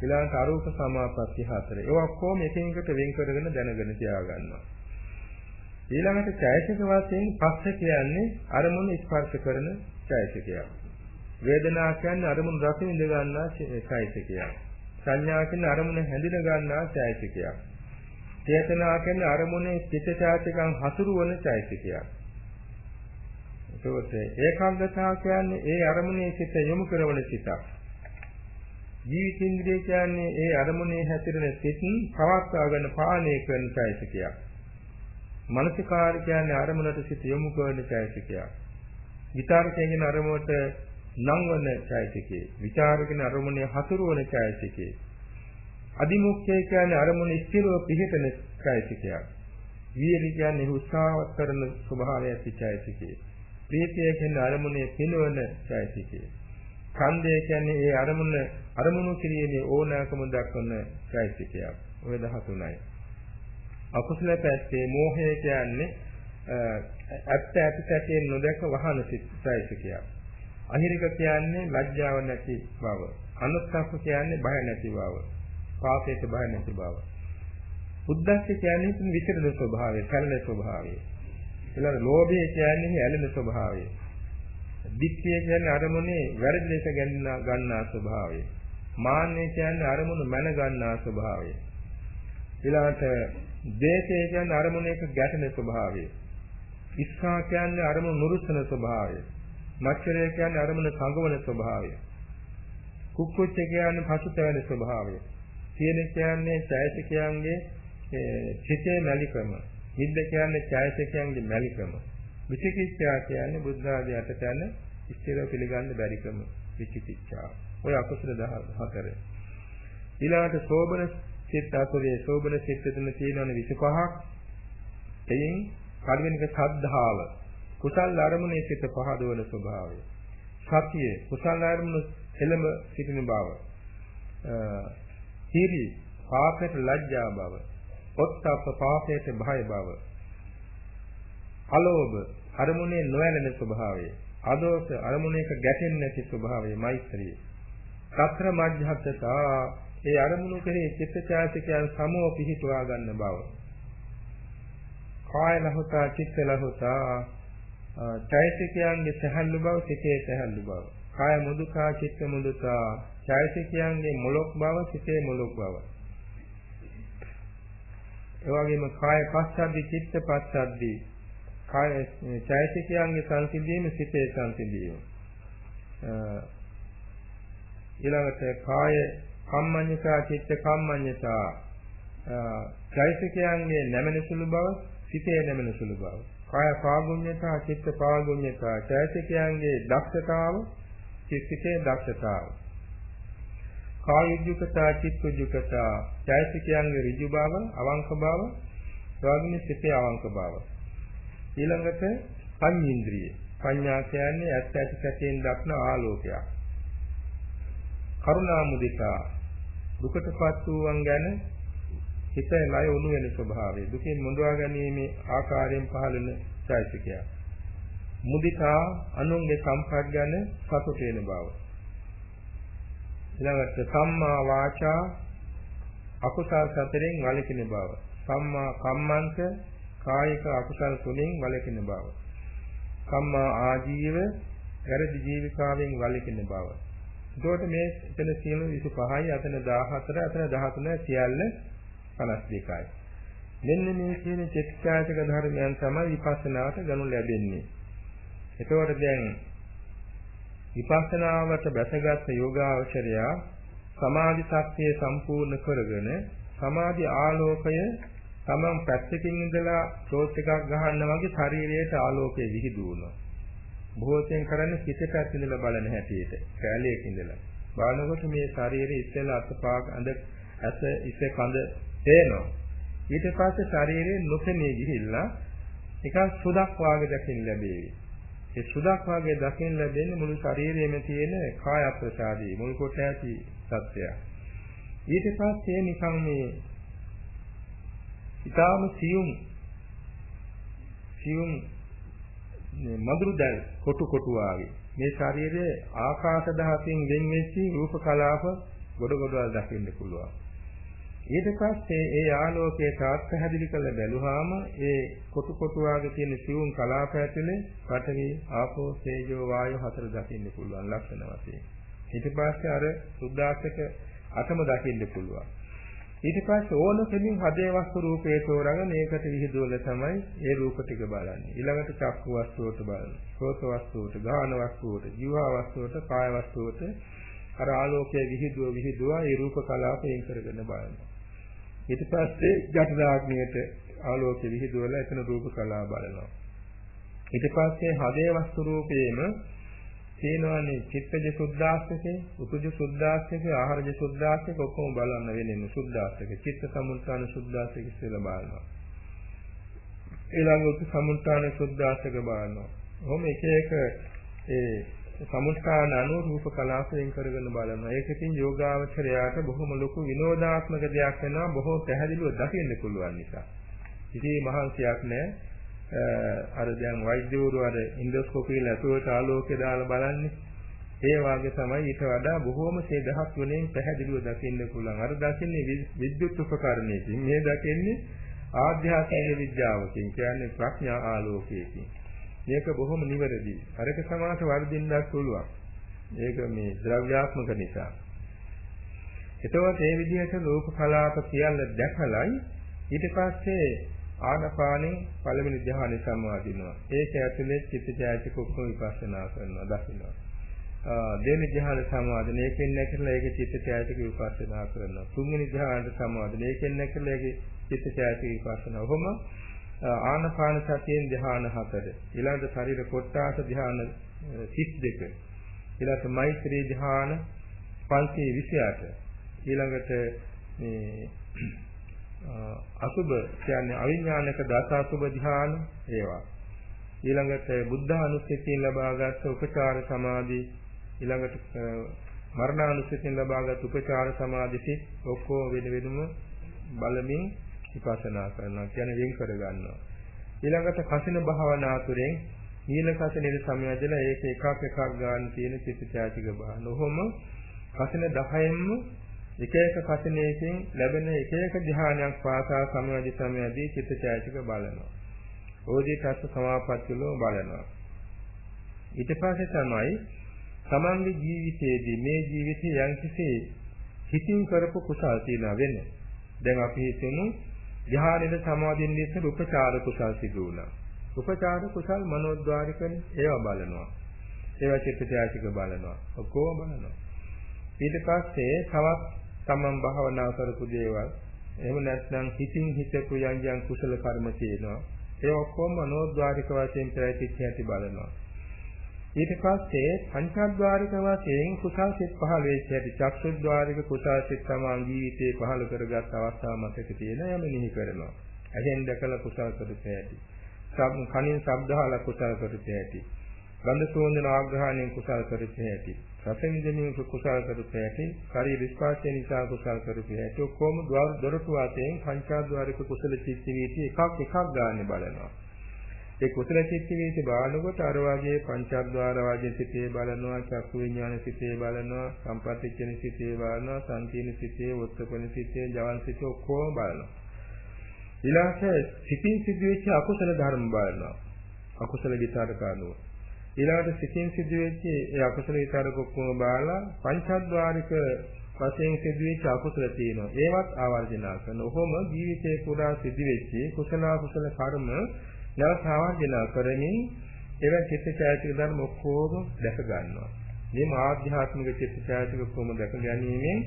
S3: ඊළඟට අරූප සමාපatti හතර. ඒ ඔක්කොම එකින් එකට වෙන් කරගෙන දැනගෙන තියා ගන්නවා. ඊළඟට ඡයසික වශයෙන් පස්ස කියන්නේ අරමුණු ස්පර්ශ කරන ඡයසිකයක්. වේදනා කියන්නේ අරමුණු රස විඳ ගන්නා ඡයසිකයක්. සංඥා කියන්නේ අරමුණ හැඳින ගන්නා ඡයසිකයක්. චේතනා කියන්නේ අරමුණේ චිත්තචෛතකම් හසුරුවන චෛතසිකයක්. ඒකෝත් ඒකාග්‍රතාව කියන්නේ ඒ අරමුණේ සිත යොමු කරන සිතක්. ජීවිත ඉන්ද්‍රිය කියන්නේ ඒ අරමුණේ හැතිරෙන සිත් පවත්වාගෙන පාලනය කරන චෛතසිකයක්. මනසිකාර කියන්නේ අරමුණට සිත යොමු කරන චෛතසිකයක්. විචාරකයෙන් අරමුණට නංවන චෛතසිකේ. විචාරකින අරමුණේ හසුරුවන චෛතසිකේ. අදිමුක්ඛය කියන්නේ අරමුණ ස්ථිරව පිහිටන චෛතසිකයක්. විහෙලි කියන්නේ උත්සාහවත් කරන ස්වභාවය ඇති චෛතසිකය. ප්‍රීතිය කියන්නේ අරමුණේ පිනවන චෛතසිකය. ඡන්දය කියන්නේ ඒ අරමුණ අරමුණු කිරීමේ ඕනෑකම දක්වන චෛතසිකයක්. ඔය 13යි. අකුසල පැත්තේ මෝහය කියන්නේ ඇත්ත ඇති සැටියෙන් නොදැක වහන චෛතසිකයක්. අහිරික කියන්නේ ලැජ්ජාව නැති බව. අනුත්සප්ප කියන්නේ බය නැති බව. පාපයට බය නැති බව. උද්දච්ච කියන්නේ විචිත ස්වභාවය, සැලෙන ස්වභාවය. ඊළඟ ලෝභය කියන්නේ ඇලෙන ස්වභාවය. දික්තිය කියන්නේ අරමුණේ වැරදි ලෙස ගන්නා ස්වභාවය. මාන්නය කියන්නේ අරමුණු මන ගන්නා ස්වභාවය. ඊළඟට දේශය කියන්නේ අරමුණේක ගැටෙන ස්වභාවය. ඉස්සා කියන්නේ අරමුණු නුරුස්සන ස්වභාවය. මච්චරය කියන්නේ අරමුණ සංගවන ස්වභාවය. කුක්කුච්ච කියන්නේ පසුතැවෙන ස්වභාවය. කියන කියන්නේ ඡයසිකයන්ගේ චිතේ මැලිකම. නිද්ද කියන්නේ ඡයසිකයන්ගේ මැලිකම. විචිකිච්ඡා කියන්නේ බුද්ධ ආදී අටට යන ස්ථිරව පිළිගන්න බැරිකම විචිකිච්ඡා. ඔය අකුසල 14. ඊළඟට සෝබන සිත් අකුරේ සෝබන සිත් තුන තියෙනවනේ 25ක්. එයින් පළවෙනික සද්ධාව. කුසල් අරමුණේ සිත පහදවන ස්වභාවය. සතිය කුසල් අරමුණු එළඹ සිටින බව. හිරි පාපයට ලැජ්ජා බව. ඔත්තප්ප පාපයට භය බව. අලෝභ අරමුණේ නොඇලෙන ස්වභාවය. අදෝස අරමුණේක ගැටෙන්නේ නැති ස්වභාවය මෛත්‍රිය. සතර මධ්‍යස්ථතා ඒ අරමුණු කෙරෙහි චිත්තචෛතසිකයන් සමව පිහිටුවා ගන්න බව. කාය ලහුතා චිත්ත ලහුතා චෛතසිකයන්ගේ සහල්ලු බව සිතේ සහල්ලු බව. කාය මුදුකා චිත්ත මුදුකා චෛතසිකයන්ගේ මොලොක් බව සිතේ මොලොක් බව. ඒ වගේම කාය පස්සද්ධි චිත්ත පස්සද්ධි කාය චෛතසිකයන්ගේ සංසිඳීම සිතේ සංසිඳීම. ඊළඟට කාය කම්මඤ්ඤතා චිත්ත කම්මඤ්ඤතා චෛතසිකයන්ගේ නැමෙන සුළු බව සිතේ නැමෙන සුළු බව. කාය පාගුඤ්ඤතා චිත්ත පාගුඤ්ඤතා චෛතසිකයන්ගේ දක්ෂතාව චිත්තේ දක්ෂතාව. කායුජ්ජකතා චිත්තුජ්ජකතා චෛතසිකයන්ගේ ඍජු බව අවංක බව ස්වාගින සිතේ අවංක බව. ඊළඟට පඤ්ඤේන්ද්‍රිය. පඤ්ඤා කියන්නේ ඇත්ත ඇති සැටියෙන් දක්න ආලෝකයක්. කරුණා මුදිතා දුකටපත් වූවන් ගැන හිත ලය උණු වෙන ස්වභාවය දුකින් මුදවා ගැනීමේ ආකාරයෙන් පහළන චෛතසිකය මුදිතා අනුන්ගේ සම්පත් ගැන සතුට වෙන බව ඊළඟට සම්මා වාචා අකුසල් සතරෙන් වළකින බව සම්මා කම්මන්ත කායික අකුසල් තුනෙන් වළකින බව සම්මා ආජීව වැරදි ජීවිකාවෙන් වළකින බව එතකොට මේ එතන සියලු 25යි අතන 14 අතන 13 සියල්ල 52යි. මෙන්න මේ කියන චිත්තාචක ධර්මයන් තමයි විපස්සනාවට ගනු ලැබෙන්නේ. එතකොට දැන් විපස්සනාවට බැසගත් යෝගාවචරය සමාධි ශක්තිය සම්පූර්ණ කරගෙන සමාධි ආලෝකය තමන් පැත්තකින් ඉඳලා ටෝච් එකක් ගහන්න වගේ ශරීරයට ආලෝකය විහිදුවනවා. බොහෝසෙන් කරන්නේ පිටපැත්ත ඉඳලා බලන හැටියට කැලේක ඉඳලා. බලනකොට මේ ශරීරයේ ඉස්සෙල්ලා අතපාක අඳ ඇස ඉස කඳ තේනවා. ඊට පස්සේ ශරීරයේ නොපෙනී ගිහිල්ලා නිකන් සුදක් වාගේ දකින්න ලැබේවි. ඒ සුදක් වාගේ දකින්න ලැබෙන්නේ මුළු ශරීරයේම තියෙන කාය ප්‍රසාදී මුල් කොට ඇති සත්‍යය. ඊට පස්සේ නිකන් මේ ඊටාම සියුම් සියුම් මధుර දැල් කොටු කොටු වාගේ මේ ශරීරයේ ආකාශ දහසින් වෙන් වෙච්ච රූප කලාප ගොඩ ගොඩවල් දකින්න පුළුවන්. ඊට පස්සේ ඒ ආලෝකයේ තාත් පැහැදිලි කරලා බැලුවාම ඒ කොටු කොටු වාගේ තියෙන සිවුම් කලාප ඇතුලේ පඨවි, ආපෝ, තේජෝ, වායෝ හතර දකින්න පුළුවන් ලක්ෂණ වශයෙන්. ඊට පස්සේ අර සුද්ධාස්තක අතම දකින්න පුළුවන්. ඊට පස්සේ ඕන කෙනින් හදේ වස්තු රූපේ තෝරගෙන ඒකට විහිදුවල තමයි ඒ රූප ටික බලන්නේ. ඊළඟට චක්කු වස්තුවට බලනවා. සෝත වස්තුවට, ගාහන වස්තුවට, ජීවා වස්තුවට, කාය වස්තුවට අර ආලෝකයේ විහිදුව විහිදුවා ඒ රූප කලාපයෙන් කරගෙන බලනවා. ඊට පස්සේ ජඨරාග්නියට ආලෝකයේ විහිදුවලා එතන රූප කලාව බලනවා. ඊට පස්සේ හදේ වස්තු රූපේම තියෙනවානේ චිත්තජ සුද්ධාස්තකේ, උපජ සුද්ධාස්තකේ, ආහාරජ සුද්ධාස්තකේ ඔක්කොම බලන්න වෙන්නේ සුද්ධාස්තකේ. චිත්ත සමුත්ථාන සුද්ධාස්තකේ කියලා බලනවා. ඊළඟට සමුත්ථාන සුද්ධාස්තක බලනවා. ඔහොම එක එක ඒ සමුත්ථාන අනුව රූප කලාපයෙන් කරගෙන බලනවා. ඒකකින් යෝගාවචරයාට බොහොම ලොකු විනෝදාත්මක දෙයක් වෙනවා. බොහෝ පැහැදිලිව දකින්න පුළුවන් නිසා. ඉතින් මහන්සියක් නැහැ. අර දැන් වෛද්‍යවරු අර ඉන්ඩොස්කෝපි ලැබුවට ආලෝකය දාලා බලන්නේ. ඒ වාගේ තමයි ඊට වඩා බොහෝම සේ දහස් ගුණයෙන් පැහැදිලිව දකින්න පුළුවන්. අර දකින්නේ විද්‍යුත් උපකරණයකින්. මේ දකින්නේ ආධ්‍යාත්මික විද්‍යාවකින්. කියන්නේ ප්‍රඥා ආලෝකයකින්. මේක බොහොම නිවැරදි. අරක සමාත වර්ධින්නත් පුළුවන්. ඒක මේ ද්‍රව්‍යාත්මක නිසා. එතකොට මේ විදිහට ලෝක කලාප කියලා දැකලයි ඊට පස්සේ ආනපානෙන් පළවෙනි ධ්‍යානෙ සමාදිනවා. ඒක ඇතුලේ චිත්තජාතික ඔක්කොම විපස්සනා කරනවා, දකින්නවා. දෙවෙනි ධ්‍යාන සමාදන ඒකෙන් නැකලා ඒකේ චිත්තජාතික විපස්සනා කරනවා. තුන්වෙනි ධ්‍යානට සමාදන ඒකෙන් නැකලා ඒකේ චිත්තජාතික විපස්සනා. ඔහොම ආනපාන සතියෙන් ධ්‍යාන හතර. ඊළඟ ශරීර කොට්ටාස ධ්‍යාන 32. ඊළඟට මෛත්‍රී ධ්‍යාන 528. ඊළඟට මේ අසුබ කියන්නේ අවිඥානික දස අසුබ ධ්‍යාන ඒවා. ඊළඟට බුද්ධ අනුස්සතියෙන් ලබාගත් උපචාර සමාධි ඊළඟට මරණානුස්සතියෙන් ලබාගත් උපචාර සමාධි සිත් ඔක්කොම වෙන වෙනම බලමින් විපස්සනා කරනවා කියන්නේ වෙන් කර ගන්නවා. ඊළඟට කසින භාවනා තුරෙන් ඊළ කසිනේ සමයදලා ඒක එකක් එකක් ගන්න තියෙන චිත්තචෛතික භාවන. ඔහොම කසින 10න්ම එක එක කසිනයකින් ලැබෙන එක එක ධ්‍යානයක් පාසා සමයදී සමයදී චිත්තචෛතික බලනවා. ඕදී තත්ත්ව සමාපත්තිවල බලනවා. ඊට පස්සේ තමයි තමන්ගේ ජීවිතයේදී මේ ජීවිතයේ යම්කිසි හිතින් කරපු කුසල් තියලා වෙන්නේ. දැන් අපි හිතමු ධ්‍යානෙද සමාධියෙන් ඉස්සර උපචාර කුසල් සිදු වුණා. උපචාර කුසල් මනෝද්වාරිකනේ ඒවා බලනවා. ඒවා චිත්තචෛතික බලනවා. ඔක්කොම බලනවා. ඊට පස්සේ තවත් තමන් භාවනා කරපු දේවල් එහෙම නැත්නම් හිතින් හිතපු යම් යම් කුසල කර්ම තියෙනවා. ඒ ඔක්කොම මනෝද්වාරික වශයෙන් ප්‍රතිච ඇති බලනවා. ඊට පස්සේ පංචද්වාරික වශයෙන් කුසල් සිත් පහළ වෙච්ච ඇති චක්සුද්වාරික කුසල් සිත් තමන් ජීවිතේ පහළ කරගත් අවස්ථා මතක තියෙන යම නිහි කරනවා. ඇහෙන් දැකලා කුසල් කරපු ඇති. සම් කනින් ශබ්දහල කුසල් කරපු ඇති. ගන්ධ සුවඳ නාග්‍රහණයෙන් කුසල් කරපු හැටි. රස විඳිනින් කුසල් කරපු හැටි. ශරීර ස්පර්ශය නිසා කුසල් කරපු හැටි. ඔක්කොම දොරටු වාතයෙන් පංචාද්වාරික කුසල චිත්ත වීති එකක් එකක් ගන්න බලනවා. ඒ කුසල චිත්ත වීති බලනකොට අර වාගේ පංචාද්වාර වාගේ සිතේ බලනවා, චක්කු විඥාන සිතේ බලනවා, සම්පත්තිච්ඡන සිතේ බලනවා, සංකීර්ණ සිතේ, වොත්තපන සිතේ, ජවන් සිතේ ඔක්කොම බලනවා. ඊළඟට සිතින් සිදුවෙච්ච අකුසල ධර්ම බලනවා. අකුසල විතරක අනුව. ඊළඟට සිතින් සිදුවෙච්ච ඒ අකුසල විතරක ඔක්කොම බලලා පංචද්වාරික වශයෙන් සිදුවෙච්ච අකුසල තියෙනවා. ඒවත් ආවර්ජනා කරන. ඔහොම ජීවිතේ පුරා සිදුවෙච්ච කුසල අකුසල කර්ම නැවත ආවර්ජනා කරමින් ඒවා චිත්තචෛතසික ධර්ම ඔක්කොම දැක ගන්නවා. මේ ආධ්‍යාත්මික චිත්තචෛතසික කොහොම දැක ගැනීමෙන්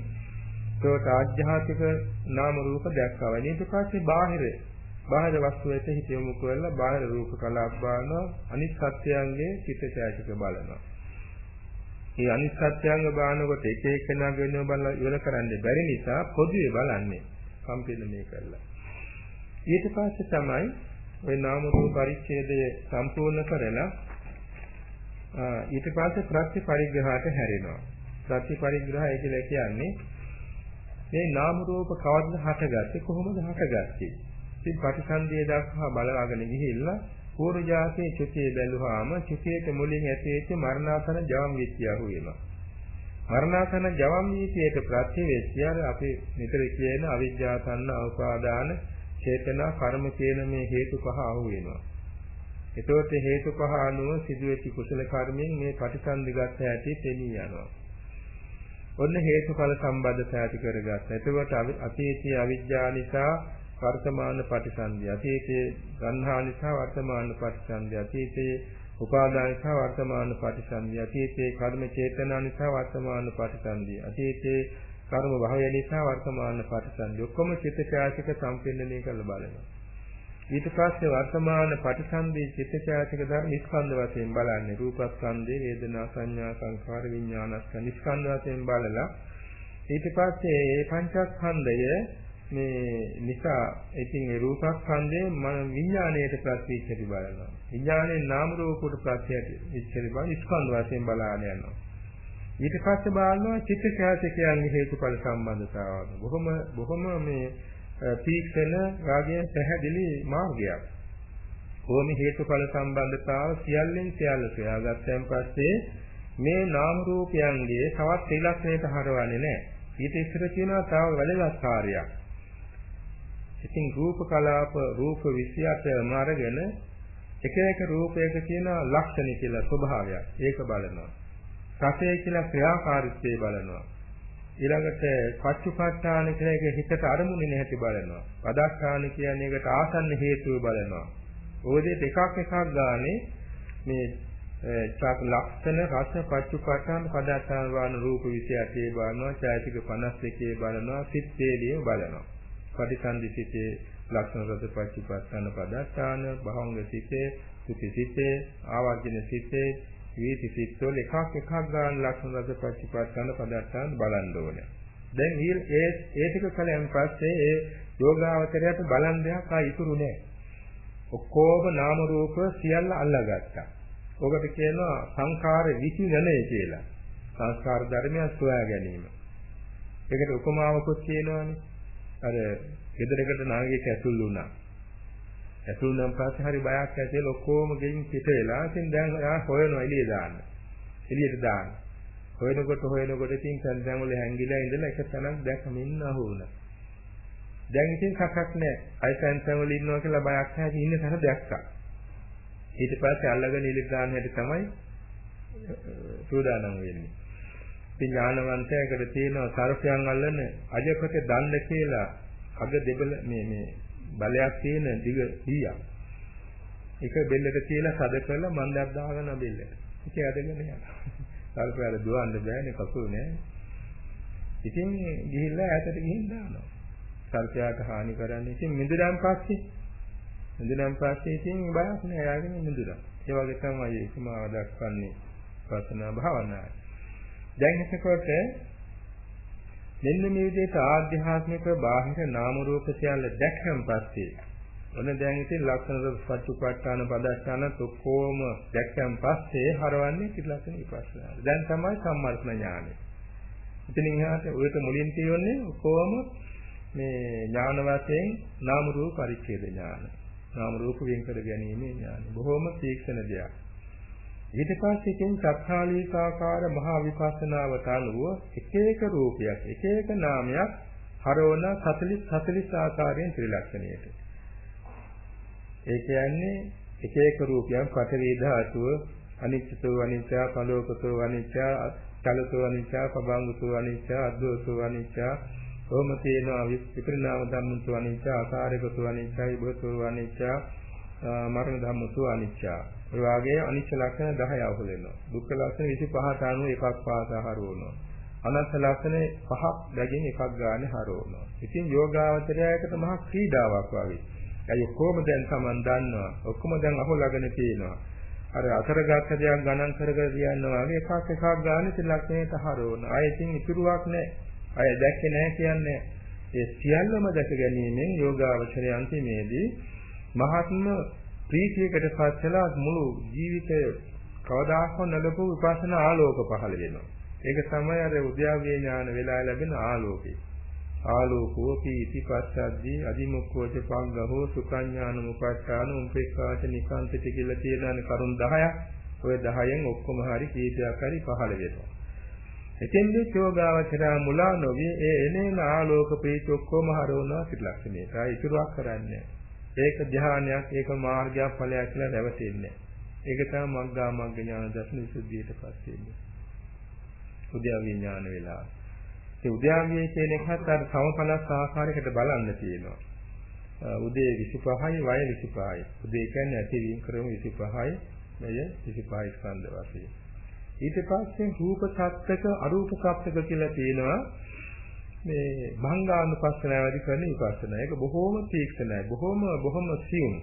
S3: ඒකට ආධ්‍යාත්මික නාම රූප දැක්කවා. ඊට පස්සේ බාහිර බාහිර වස්තු වෙත හිත යොමු කරලා බාහිර රූප කලාප බලනවා අනිත් සත්‍යයන්ගේ චිත්තචෛතසික බලනවා. මේ අනිත් සත්‍යංග බලනකොට එක එකනා වෙනව බලලා ඉවර කරන්න බැරි නිසා පොදුවේ බලන්නේ සම්පින්නමේ කරලා. ඊට පස්සේ තමයි ওই නාම රූප පරිච්ඡේදය සම්පූර්ණ කරලා ඊට පස්සේ ප්‍රත්‍ය පරිග්‍රහයට හැරෙනවා. ප්‍රත්‍ය පරිග්‍රහය කියලා කියන්නේ මේ නාම රූප කවද්ද හටගත්තේ කොහොමද හටගත්තේ? ඉතින් ප්‍රතිසන්දිය දක්වා බලලාගෙන ගිහිල්ලා පූර්ව ජාතයේ චුතිය බැලුවාම චුතියට මුලින් ඇතිවෙච්ච මරණාසන ජවම් විත්‍යාහු වෙනවා. මරණාසන ජවම් විත්‍යයට ප්‍රතිවේක්ෂය අපි නිතර කියන අවිජ්ජාසන්න අවපාදාන චේතනා කර්ම කියන මේ හේතු පහ අහු වෙනවා. එතකොට හේතු පහ අනුව සිදුවෙච්ච කුසල කර්මෙන් මේ ප්‍රතිසන්දිගත ඇති තෙමී යනවා. ඔන්න හේතුඵල සම්බන්ධතාව ඇති කරගත්තා. එතකොට අතීතයේ අවිජ්ජා නිසා වර්තමාන ප්‍රතිසන්දිය අතීතයේ ගන්හා නිසා වර්තමාන ප්‍රතිසන්දිය අතීතයේ උපාදාන නිසා වර්තමාන ප්‍රතිසන්දිය අතීතයේ කර්ම චේතනා නිසා වර්තමාන ප්‍රතිසන්දිය අතීතයේ කර්ම භවය නිසා වර්තමාන ප්‍රතිසන්දිය ඔක්කොම චිත්තචෛතසික සම්පෙන්නණය කරලා බලනවා ඊට පස්සේ වර්තමාන ප්‍රතිසන්දී චිත්තචෛතසික ධර්ම ස්කන්ධ වශයෙන් බලන්නේ රූපස්කන්ධේ වේදනා සංඥා සංඛාර විඥානස්කන්ධ ස්කන්ධ වශයෙන් බලලා ඊට පස්සේ මේ පංචස්කන්ධය මේ නිසා ඉතින් ඒ රූපස්කන්ධයේ මන විඥාණයට ප්‍රතිචාරි බලනවා. විඥාණයෙන් නාම රූපයට ප්‍රතිචාරි බලන ස්කන්ධ වශයෙන් බලාගෙන යනවා. ඊට පස්සේ බලනවා චිත්ත ශාසිකයන්ගේ හේතුඵල සම්බන්ධතාවය. බොහොම බොහොම මේ තීක්ෂණ රාගයෙන් පැහැදිලි මාර්ගයක්. කොහොම හේතුඵල සම්බන්ධතාව සියල්ලෙන් සියල්ල සොයාගත්තන් පස්සේ මේ නාම රූපයන්ගේ තවත් ත්‍රිලක්ෂණයට හරවන්නේ නැහැ. ඊට ඉස්සර කියනවා තව වැඩගත් කාර්යයක්. ඉතින් රූප කලාප රූප 28ම අරගෙන එක එක රූපයක තියෙන ලක්ෂණ කියලා ස්වභාවයක්. ඒක බලනවා. රසය කියලා ක්‍රියාකාරීත්වය බලනවා. ඊළඟට පච්චුපට්ඨාන කියලා එක හිතට අරමුණේ නැති බලනවා. පදස්ථාන කියන්නේ ඒකට ආසන්න හේතුව බලනවා. ඔය දෙක එකක් එකක් ගානේ මේ චක් ලක්ෂණ රස පච්චුපට්ඨාන පදස්ථාන වන රූප 28 බලනවා. ඡායතික 52 බලනවා. සිත් වේලිය බලනවා. පටිසන්ධි සිතේ ලක්ෂණ රස පච්චුපට්ඨාන පදස්ථාන භවංග සිතේ සුති සිතේ ආවර්ජන සිතේ වීති සිත්වල එකක් එකක් ගන්න ලක්ෂණ රස පච්චුපට්ඨාන පදස්ථාන බලන්න ඕනේ. දැන් ඒ ඒ ටික කලයන් පස්සේ ඒ යෝගාවචරයට බලන් දෙයක් ආ ඉතුරු නෑ. ඔක්කොම නාම රූප සියල්ල අල්ලාගත්තා. ඔකට කියනවා සංඛාර විචිනනය කියලා. සංස්කාර ධර්මයන් සොයා ගැනීම. ඒකට උපමාවකුත් කියනවානේ. අර ගෙදරකට නාගයෙක් ඇතුල් වුණා. ඇතුල් නම් පස්සේ හරි බයක් ඇතිලා ඔක්කොම ගෙයින් පිට වෙලා ඉතින් දැන් එයා හොයනවා එළිය දාන්න. එළියට දාන්න. හොයනකොට හොයනකොට ඉතින් සැන්දන් වල හැංගිලා ඉඳලා එක තැනක් දැක්කම ඉන්න අහුණා. දැන් ඉතින් කක්ක් නැහැ. අය සැන්දන් වල ඉන්නවා කියලා බයක් නැහැ ඉන්න තැන දැක්කා. ඊට පස්සේ අල්ලගෙන එළියට දාන්න හැටි තමයි සූදානම් වෙන්නේ. ඉතින් ඥානවන්තයෙකුට තියෙනවා සර්පයන් අල්ලන අජකට දණ්ඩ කියලා අග දෙබල මේ මේ බලයක් තියෙන දිග 100ක්. එක බෙල්ලට තියලා සද කරලා මන්දක් දාගෙන බෙල්ලට. ඒක ඇදගෙන යනවා. සර්පයාට දුවන්න බෑනේ කකුල් නෑ. ඉතින් ගිහිල්ලා ඈතට ගිහින් දානවා. සර්පයාට හානි කරන්නේ ඉතින් මිදුරන් පස්සේ මිදුරන් පස්සේ ඉතින් බයක් නෑ යාගෙන මිදුරන්. ඒ වගේ තමයි ඒකමාව දක්වන්නේ ප්‍රාර්ථනා භාවනාවේ. දැන් එතකොට මෙන්න මේ විදිහට ආධ්‍යාත්මික බාහිර නාම රූප සියල්ල දැක්කන් පස්සේ ඔන්න දැන් ඉතින් ලක්ෂණ පච්චුපට්ඨාන පදස්ථාන ඔක්කොම දැක්කන් පස්සේ හරවන්නේ ත්‍රිලක්ෂණ විපස්සනා. දැන් තමයි සම්මර්ථන ඥානෙ. ඉතින් එහාට ඔයට මුලින් තියෙන්නේ කොහොම මේ ඥාන වශයෙන් නාම රූප පරිච්ඡේද ඥාන. නාම රූප වෙන් කර ගැනීම ඥාන. බොහොම තීක්ෂණ දෙයක්. ඊට පස්සේ ඉතින් සත්‍යාලීකාකාර මහා විපස්සනාවට අනුව එක එක රූපයක් එක එක නාමයක් හරවන 40 40 ආකාරයෙන් ත්‍රිලක්ෂණයට. ඒ කියන්නේ එක එක රූපයක් පඨවි ධාතුව අනිත්‍යතෝ අනිත්‍ය කලෝකතෝ අනිත්‍ය චලතෝ අනිච්ච, පබංගතෝ අනිච්ච, අද්දෝසෝ අනිච්ච, කොහොම තියෙනවා විපරිණාම ධම්මතෝ අනිච්ච, ආකාරයකතෝ අනිච්චයි, භවතෝ අනිච්ච, මරණ ධම්මතෝ අනිච්ච. ඒ වාගේ අනිච්ච ලක්ෂණ 10 අවුල් වෙනවා. දුක්ඛ ලක්ෂණ 25ට අනුව එකක් පාසා හරවනවා. අනත්ත් ලක්ෂණ පහක් දැකින් එකක් ගන්න හරවනවා. ඉතින් යෝගාවචරයයකට මහා ක්‍රීඩාවක් වගේ. ඒ ඔක්කොම දැන් Taman දන්නවා. ඔක්කොම දැන් අහුලාගෙන තියෙනවා. අර අතරගත දෙයක් ගණන් කර කර කියනවා වගේ එකක් එකක් ගන්න ත්‍රිලක්ෂණයට හරවන. ආයෙකින් ඉතුරුවක් නැහැ. අය දැක්කේ නැහැ කියන්නේ. ඒ සියල්ලම දැක ගැනීමෙන් යෝගාවචරය අන්තිමේදී මහත්ම ප්‍රීතියකට පත්වලා මුළු ජීවිතය කවදාහෝ නොලබපු විපස්සනා ආලෝක පහළ වෙනවා. ඒක තමයි අර උද්‍යාවේ ඥාන වෙලා ලැබෙන ආලෝකය. ආලෝකෝ පීති පස්සද්දී අදිමුක්ඛෝච පංගහෝ සුඛඥාන මුපස්සාන උපේක්ඛාච නිකාන්තිති කියලා තියෙන කරුණ 10ක් ඔය 10න් ඔක්කොම හරි කීපයක් හරි පහළ වෙනවා. එතෙන්දී යෝගාවචරා මුලා නොවි ඒ එනේන ආලෝක ප්‍රීති ඔක්කොම හරවනවා ත්‍රිලක්ෂණයට. ආ ඉතුරුක් කරන්නේ. ඒක ධානයක් ඒක මාර්ගයක් ඵලයක් කියලා නැවතෙන්නේ. ඒක තමයි මග්ගා මග්ග ඥාන දර්ශන විසුද්ධියටපත් වෙන්නේ. උද්‍යාව විඥාන වෙලා. ඒ උද්‍යාවයේ කියන එකත් අර තව 50 ආකාරයකට බලන්න තියෙනවා. උදේ 25යි වය 25යි. උදේ කියන්නේ ඇතිවීම ක්‍රම 25යි, මෙය 25යි ස්කන්ධ වශයෙන්. ඊට පස්සේ රූප සත්‍යක අරූප සත්‍යක කියලා තියෙනවා. මේ භංගානුපස්සනාව වැඩි කරන විපස්සනා. ඒක බොහෝම තීක්ෂණයි. බොහෝම බොහොම සියුම්.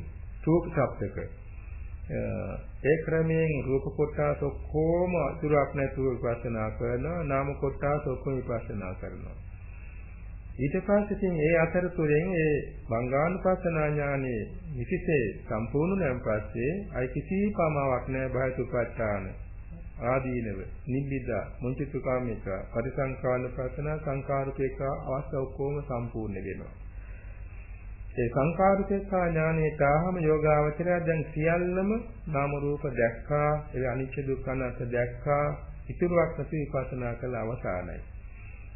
S3: රූප සත්‍යක. ඒ ක්‍රමයෙන් රූප කොටස ඔක්කොම අතුරක් නැතුව විපස්සනා කරනවා නාම කොටස ඔක්කොම විපස්සනා කරනවා ඊට පස්සේ ඉතින් ඒ අතරතුරෙන් ඒ මංගානුපස්සනා ඥානෙ විශේෂේ සම්පූර්ණ නම් පස්සේ අයි කිසි පමාවක් නැහැ බයතුපත්තාන ආදීනව නිබ්බිදා මුංචිතුකාමික පරිසංකානුපස්සනා සංකාරුපේක අවස්ථා ඔක්කොම සම්පූර්ණ වෙනවා. ඒ සංකාරිකතා ඥානයට ආවම යෝගාවචරය දැන් සියල්ලම නාම රූප දැක්කා ඒ අනිත්‍ය දුක්ඛ අනාත්ම දැක්කා ඉතුරුවක් නැති විපස්සනා කළ අවසానයි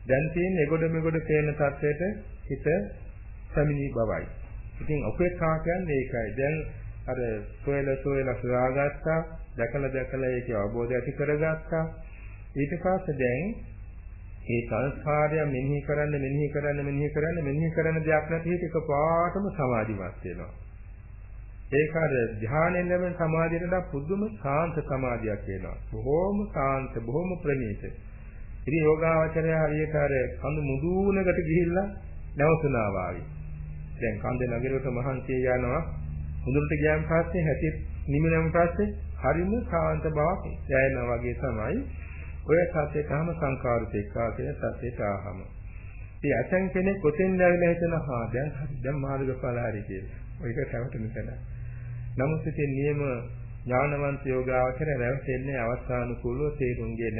S3: දැන් තියෙන එගොඩ මෙගොඩ තේන තත්වයට හිත සමිනී බවයි. ඉතින් උපේක්ඛා කියන්නේ ඒකයි. දැන් අර සොයල සොයල සොයාගත්තා. දැකලා දැකලා ඒක අවබෝධය ඇති කරගත්තා ඊට පස්සේ දැන් ඒ සංස්කාරය මෙනෙහි කරන්න මෙනෙහි කරන්න මෙනෙහි කරන්න මෙනෙහි කරන දෙයක් නැති හිත එකපාරටම සමාධිමත් වෙනවා. ඒක අර ධානයෙන් ලැබෙන සමාධියට පුදුම සාන්ත සමාධියක් වෙනවා. බොහොම සාන්ත බොහොම ප්‍රණීත. ඉතින් යෝගාවචරය හරියට අර කඳු මුදුනකට ගිහිල්ලා නැවතුනා වාගේ. දැන් කන්ද නගරයට මහන්සිය යනවා. මුදුනට ගියාන් පස්සේ හැටි නිමිනන් පස්සේ හරිම සාන්ත බවක් දැනෙනවා වගේ තමයි ඔය සත්‍යකම සංකාරුපේක්ඛා කියන සත්‍යයට ආවම. ඉතින් අසං කෙනෙක් කොතෙන් දැවිලා හිතන හා දැන් හරි දැන් මාර්ගඵල හරි කියලා. ඔයක රැවටෙන තැන. නමුත් ඉතින් නියම ඥානවන්ත යෝගාවචර රැවටෙන්නේ අවස්ථානුකූලව තේරුම්ගෙන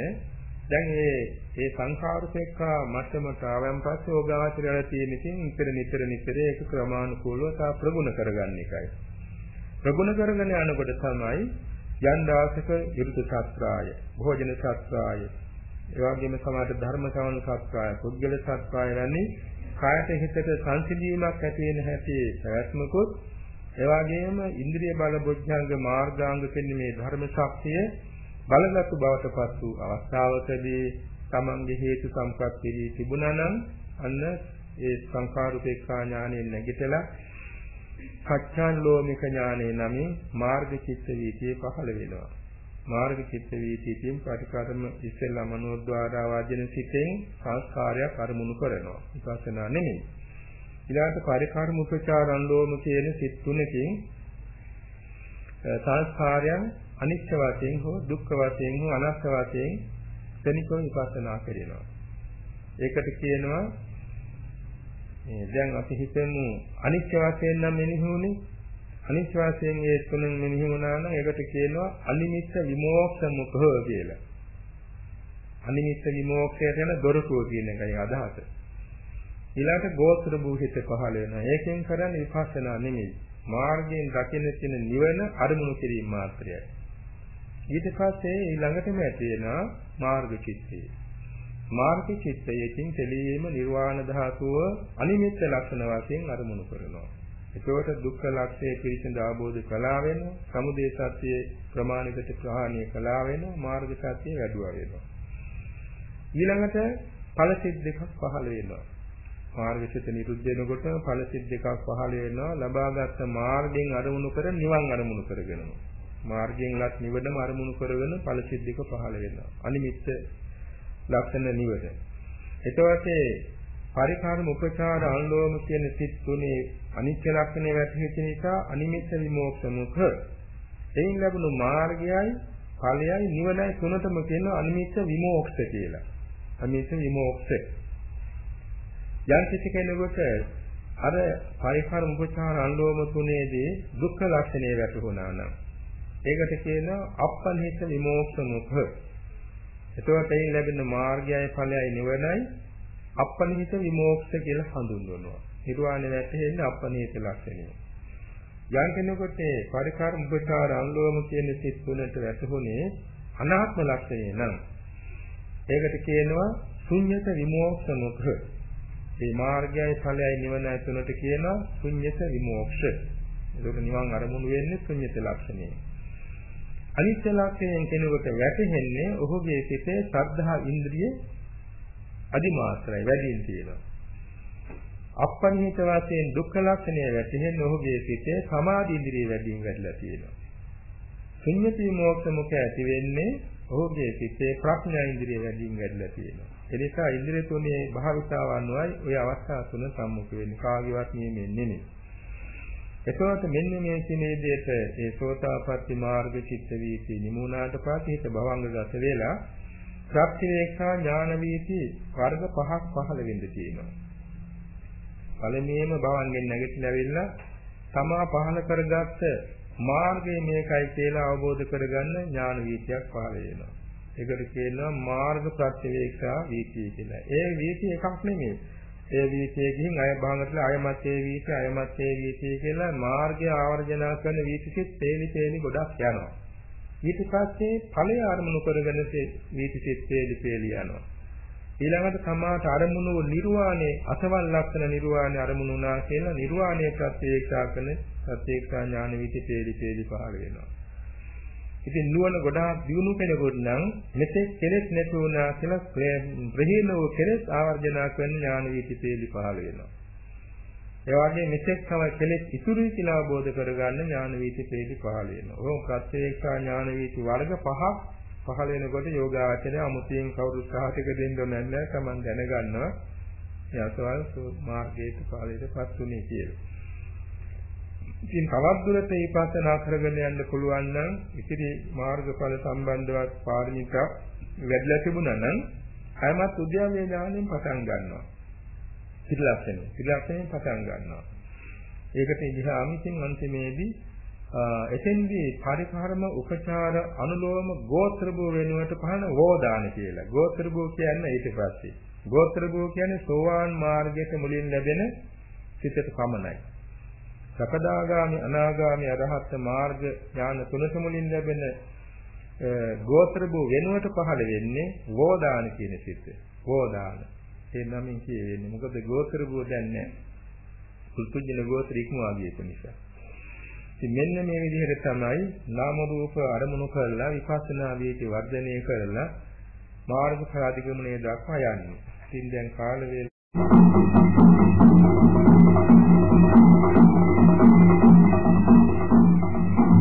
S3: දැන් මේ මේ සංඛාරුපේක්ඛා මට්ටමට ආවන් පස්සේ යෝගාවචරය තියෙන ඉතින් නිතර නිතර නිතර ඒක ක්‍රමානුකූලව තා ප්‍රගුණ කරගන්න එකයි. ප්‍රගුණ කරගෙන යනකොට තමයි යන් දාසක විරුද්ධ ශාස්ත්‍රාය, භෝජන ශාස්ත්‍රාය, ඒ වගේම සමාජ ධර්ම ශ්‍රවණ ශාස්ත්‍රාය, පුද්ගල ශාස්ත්‍රාය වැනි කායට හිතට සංසිඳීමක් ඇති වෙන හැටි ප්‍රයත්නකොත් ඒ වගේම ඉන්ද්‍රිය බල බොජ්ජංග මාර්ගාංග කියන මේ ධර්ම ශක්තිය බලගත් බවටපත් වූ අවස්ථාවකදී තමන්ගේ හේතු සම්පත් පිළි තිබුණා නම් අන්න ඒ සංකාරුපේක්ෂා ඥානයෙන් නැගිටලා සත්‍යං ලෝමික ඥානේ නමින් මාර්ග චිත්ත වීතිය පහළ වෙනවා. මාර්ග චිත්ත වීතියෙන් ප්‍රතිකාරම ඉස්සෙල්ලා මනෝද්වාරා වාජන සිතෙන් සංස්කාරයක් අරමුණු කරනවා. විපස්සනා නෙමෙයි. ඊළාට පරිකාරම උපචාරං ලෝම කියන සිත් තුනකින් සංස්කාරයන් අනිත්‍ය වශයෙන් හෝ දුක්ඛ වශයෙන් හෝ අනාත්ම වශයෙන් තනිකව විපස්සනා කරනවා. ඒකට කියනවා මේ දැන් අපි හිතමු අනිත්‍ය වශයෙන් නම් මෙනෙහුනේ අනිත්‍ය වශයෙන් ඒ තුනෙන් මෙනෙහි වුණා නම් ඒකට කියනවා අනිමිත්ත විමෝක්ෂ මුඛ කියලා. අනිමිත්ත විමෝක්ෂයට යන දොරටුව කියන එකයි අදහස. ඊළඟට ගෝත්‍ර භූහිත පහළ වෙනවා. ඒකෙන් කරන්නේ විපස්සනා නෙමෙයි. මාර්ගයෙන් දකින්න තියෙන නිවන අරමුණු කිරීම මාත්‍රයයි. ඊට පස්සේ ඊළඟටම ඇති වෙනවා මාර්ග චිත්තය. මාර්ග චිත්තයෙන් තෙලීම නිර්වාණ ධාතුව අනිමිත්ත ලක්ෂණ වශයෙන් අරමුණු කරනවා. එතකොට දුක්ඛ ලක්ෂයේ පිරිසිදු අවබෝධ කළා වෙනවා. සමුදය සත්‍යයේ ප්‍රමාණිකට ප්‍රහාණය කළා වෙනවා. මාර්ග සත්‍යය වැඩුවා වෙනවා. ඊළඟට ඵල සිත් දෙකක් පහළ වෙනවා. මාර්ගසිත නිරුද්ධ වෙනකොට ඵල සිත් දෙකක් පහළ වෙනවා. ලබාගත් මාර්ගයෙන් අරමුණු කර නිවන් අරමුණු කරගෙනම. මාර්ගයෙන් ලත් නිවනම අරමුණු කරගෙන ඵල සිත් දෙක පහළ වෙනවා. අනිමිත්ත ලක්ෂණ නිවන. එතකොට පරිකාරම උපචාර අනුලෝම කියන සිත් තුනේ අනිත්‍ය ලක්ෂණය වැටහෙච්ච නිසා අනිමිත්ත විමෝක්ෂ මුඛ එයින් ලැබුණු මාර්ගයයි ඵලයයි නිවනයි තුනටම කියන අනිමිත්ත විමෝක්ෂ කියලා. අනිමිත්ත විමෝක්ෂ. යම් කිසි කෙනෙකුට අර පරිකාර උපචාර අනුලෝම තුනේදී දුක්ඛ ලක්ෂණය වැටහුණා නම් ඒකට කියනවා අප්පනිහිත විමෝක්ෂ මුඛ. එතකොට එයින් ලැබෙන මාර්ගයයි ඵලයයි නිවනයි අප්පනිහිත විමෝක්ෂ කියලා හඳුන්වනවා. නිර්වාණය වැටෙන්නේ අප්පනිහිත ලක්ෂණය. යම් කෙනෙකුට පරිකාර උපචාර අනුලෝම කියන සිත් තුනට වැටහුනේ අනාත්ම ලක්ෂණය නම් ඒකට කියනවා ශුන්්‍යත විමෝක්ෂ මුඛ. මේ මාර්ගයයි ඵලයයි නිවනයි තුනට කියනවා ශුන්්‍යත විමෝක්ෂ. ඒක නිවන් අරමුණු වෙන්නේ ශුන්්‍යත ලක්ෂණය. අනිත්‍ය ලක්ෂණයෙන් කෙනෙකුට වැටහෙන්නේ ඔහුගේ සිතේ ශ්‍රද්ධා ඉන්ද්‍රිය අදිමාත්‍රයි වැඩියෙන් තියෙනවා. අප්පනිහිත වශයෙන් දුක්ඛ ලක්ෂණය වැටහෙන්නේ ඔහුගේ සිතේ සමාධි ඉන්ද්‍රිය වැඩියෙන් වැඩිලා තියෙනවා. ශුන්‍යති මොක්ෂ මුඛ ඇති වෙන්නේ ඔහුගේ සිතේ ප්‍රඥා ඉන්ද්‍රිය වැඩියෙන් වැඩිලා තියෙනවා. ඒ නිසා ඉන්ද්‍රිය තුනේ භාවිතාව අනුවයි ওই අවස්ථා තුන සම්මුඛ වෙන්නේ කාගේවත් නියමෙන්නේ නෙමෙයි. එතකොට මෙන්න මේ කියන විදිහට ඒ සෝතාපට්ටි මාර්ග චිත්ත වීති නිමුණාට පස්සේ හිත භවංගගත වෙලා ප්‍රත්‍යවේක්ෂා ඥාන වීති වර්ග පහක් පහළ වෙන්න තියෙනවා. පළමුවෙන්ම භවංගෙන් නැගිටලා ඇවිල්ලා තමා පහළ කරගත්ත මාර්ගය මේකයි කියලා අවබෝධ කරගන්න ඥාන වීතියක් පහළ වෙනවා. ඒකට කියනවා මාර්ග ප්‍රත්‍යවේක්ෂා වීතිය කියලා. ඒ වීතිය එකක් නෙමෙයි. ඒ වීතිය ගිහින් අය භාගතල අයමත් ඒ වීතිය අයමත් ඒ වීතිය කියලා මාර්ගය ආවර්ජනා කරන වීතිසිත තේලි තේලි ගොඩක් යනවා. ඊට පස්සේ ඵලය අරමුණු කරගෙන වීතිසිත තේලි තේලි යනවා. ඊළඟට සමාත අරමුණු නිර්වාණය අසවල් ලක්ෂණ නිර්වාණය අරමුණු වුණා කියලා නිර්වාණය ප්‍රත්‍යක්ෂා කරන ප්‍රත්‍යක්ෂා ඥාන වීති තේලි තේලි පහළ වෙනවා. ඉතින් නුවණ ගොඩාක් දියුණු කෙනෙකුට නම් මෙතෙක් කෙලෙස් නැති වුණා කියලා ප්‍රහීන වූ කෙලෙස් ආවර්ජනා කරන ඥාන වීති තේලි පහළ වෙනවා. ඒ වගේ මෙතෙක් තමයි කෙලෙස් ඉතුරුයි කියලා අවබෝධ කරගන්න ඥාන වීති තේලි පහළ වෙනවා. ඕක ප්‍රත්‍යක්ෂා ඥාන වීති වර්ග පහක් පහළ වෙනකොට යෝගාචරය අමුතියෙන් කවුරුත් සාහිතක දෙන්න ඕනේ නැහැ. Taman දැනගන්නවා. මේ අසවල් මාර්ගයේ පාළේටපත් උනේ කියලා. ඉතින් තවත් දුරට විපස්සනා කරගෙන යන්න පුළුවන් නම් ඉතිරි මාර්ගඵල සම්බන්ධවත් පාරමිතා වැඩිලා තිබුණා නම් අයමත් උද්‍යාවේ ඥාණයෙන් පටන් ගන්නවා. පිළිලක්ෂණය. පිළිලක්ෂණයෙන් පටන් ගන්නවා. ඒකට ඉදිහාම ඉතින් අන්තිමේදී එතෙන්දී පරිකාරම උපචාර අනුලෝම ගෝත්‍ර භූ වෙනුවට පහන වෝදාන කියලා. ගෝත්‍ර භූ කියන්නේ ඊට පස්සේ. ගෝත්‍ර භූ කියන්නේ සෝවාන් මාර්ගයට මුලින් ලැබෙන සිතට පමණයි. සකදාගාමි අනාගාමි අරහත් මාර්ග ඥාන තුනක මුලින් ලැබෙන ගෝත්‍ර භූ වෙනුවට පහළ වෙන්නේ වෝදාන කියන සිත. වෝදාන. ඒ නමින් කියෙන්නේ මොකද ගෝත්‍ර භූ දැන් නැහැ. කුල්පුජ්ජන ගෝත්‍ර ඉක්මවා ගියපු නිසා. ඉතින් මෙන්න මේ විදිහට තමයි නාම රූප අරමුණු කරලා විපස්සනා වීති වර්ධනය කරලා මාර්ග ප්‍රාතිගමනයේ දක්වා යන්නේ. ඉතින් දැන් කාල වේල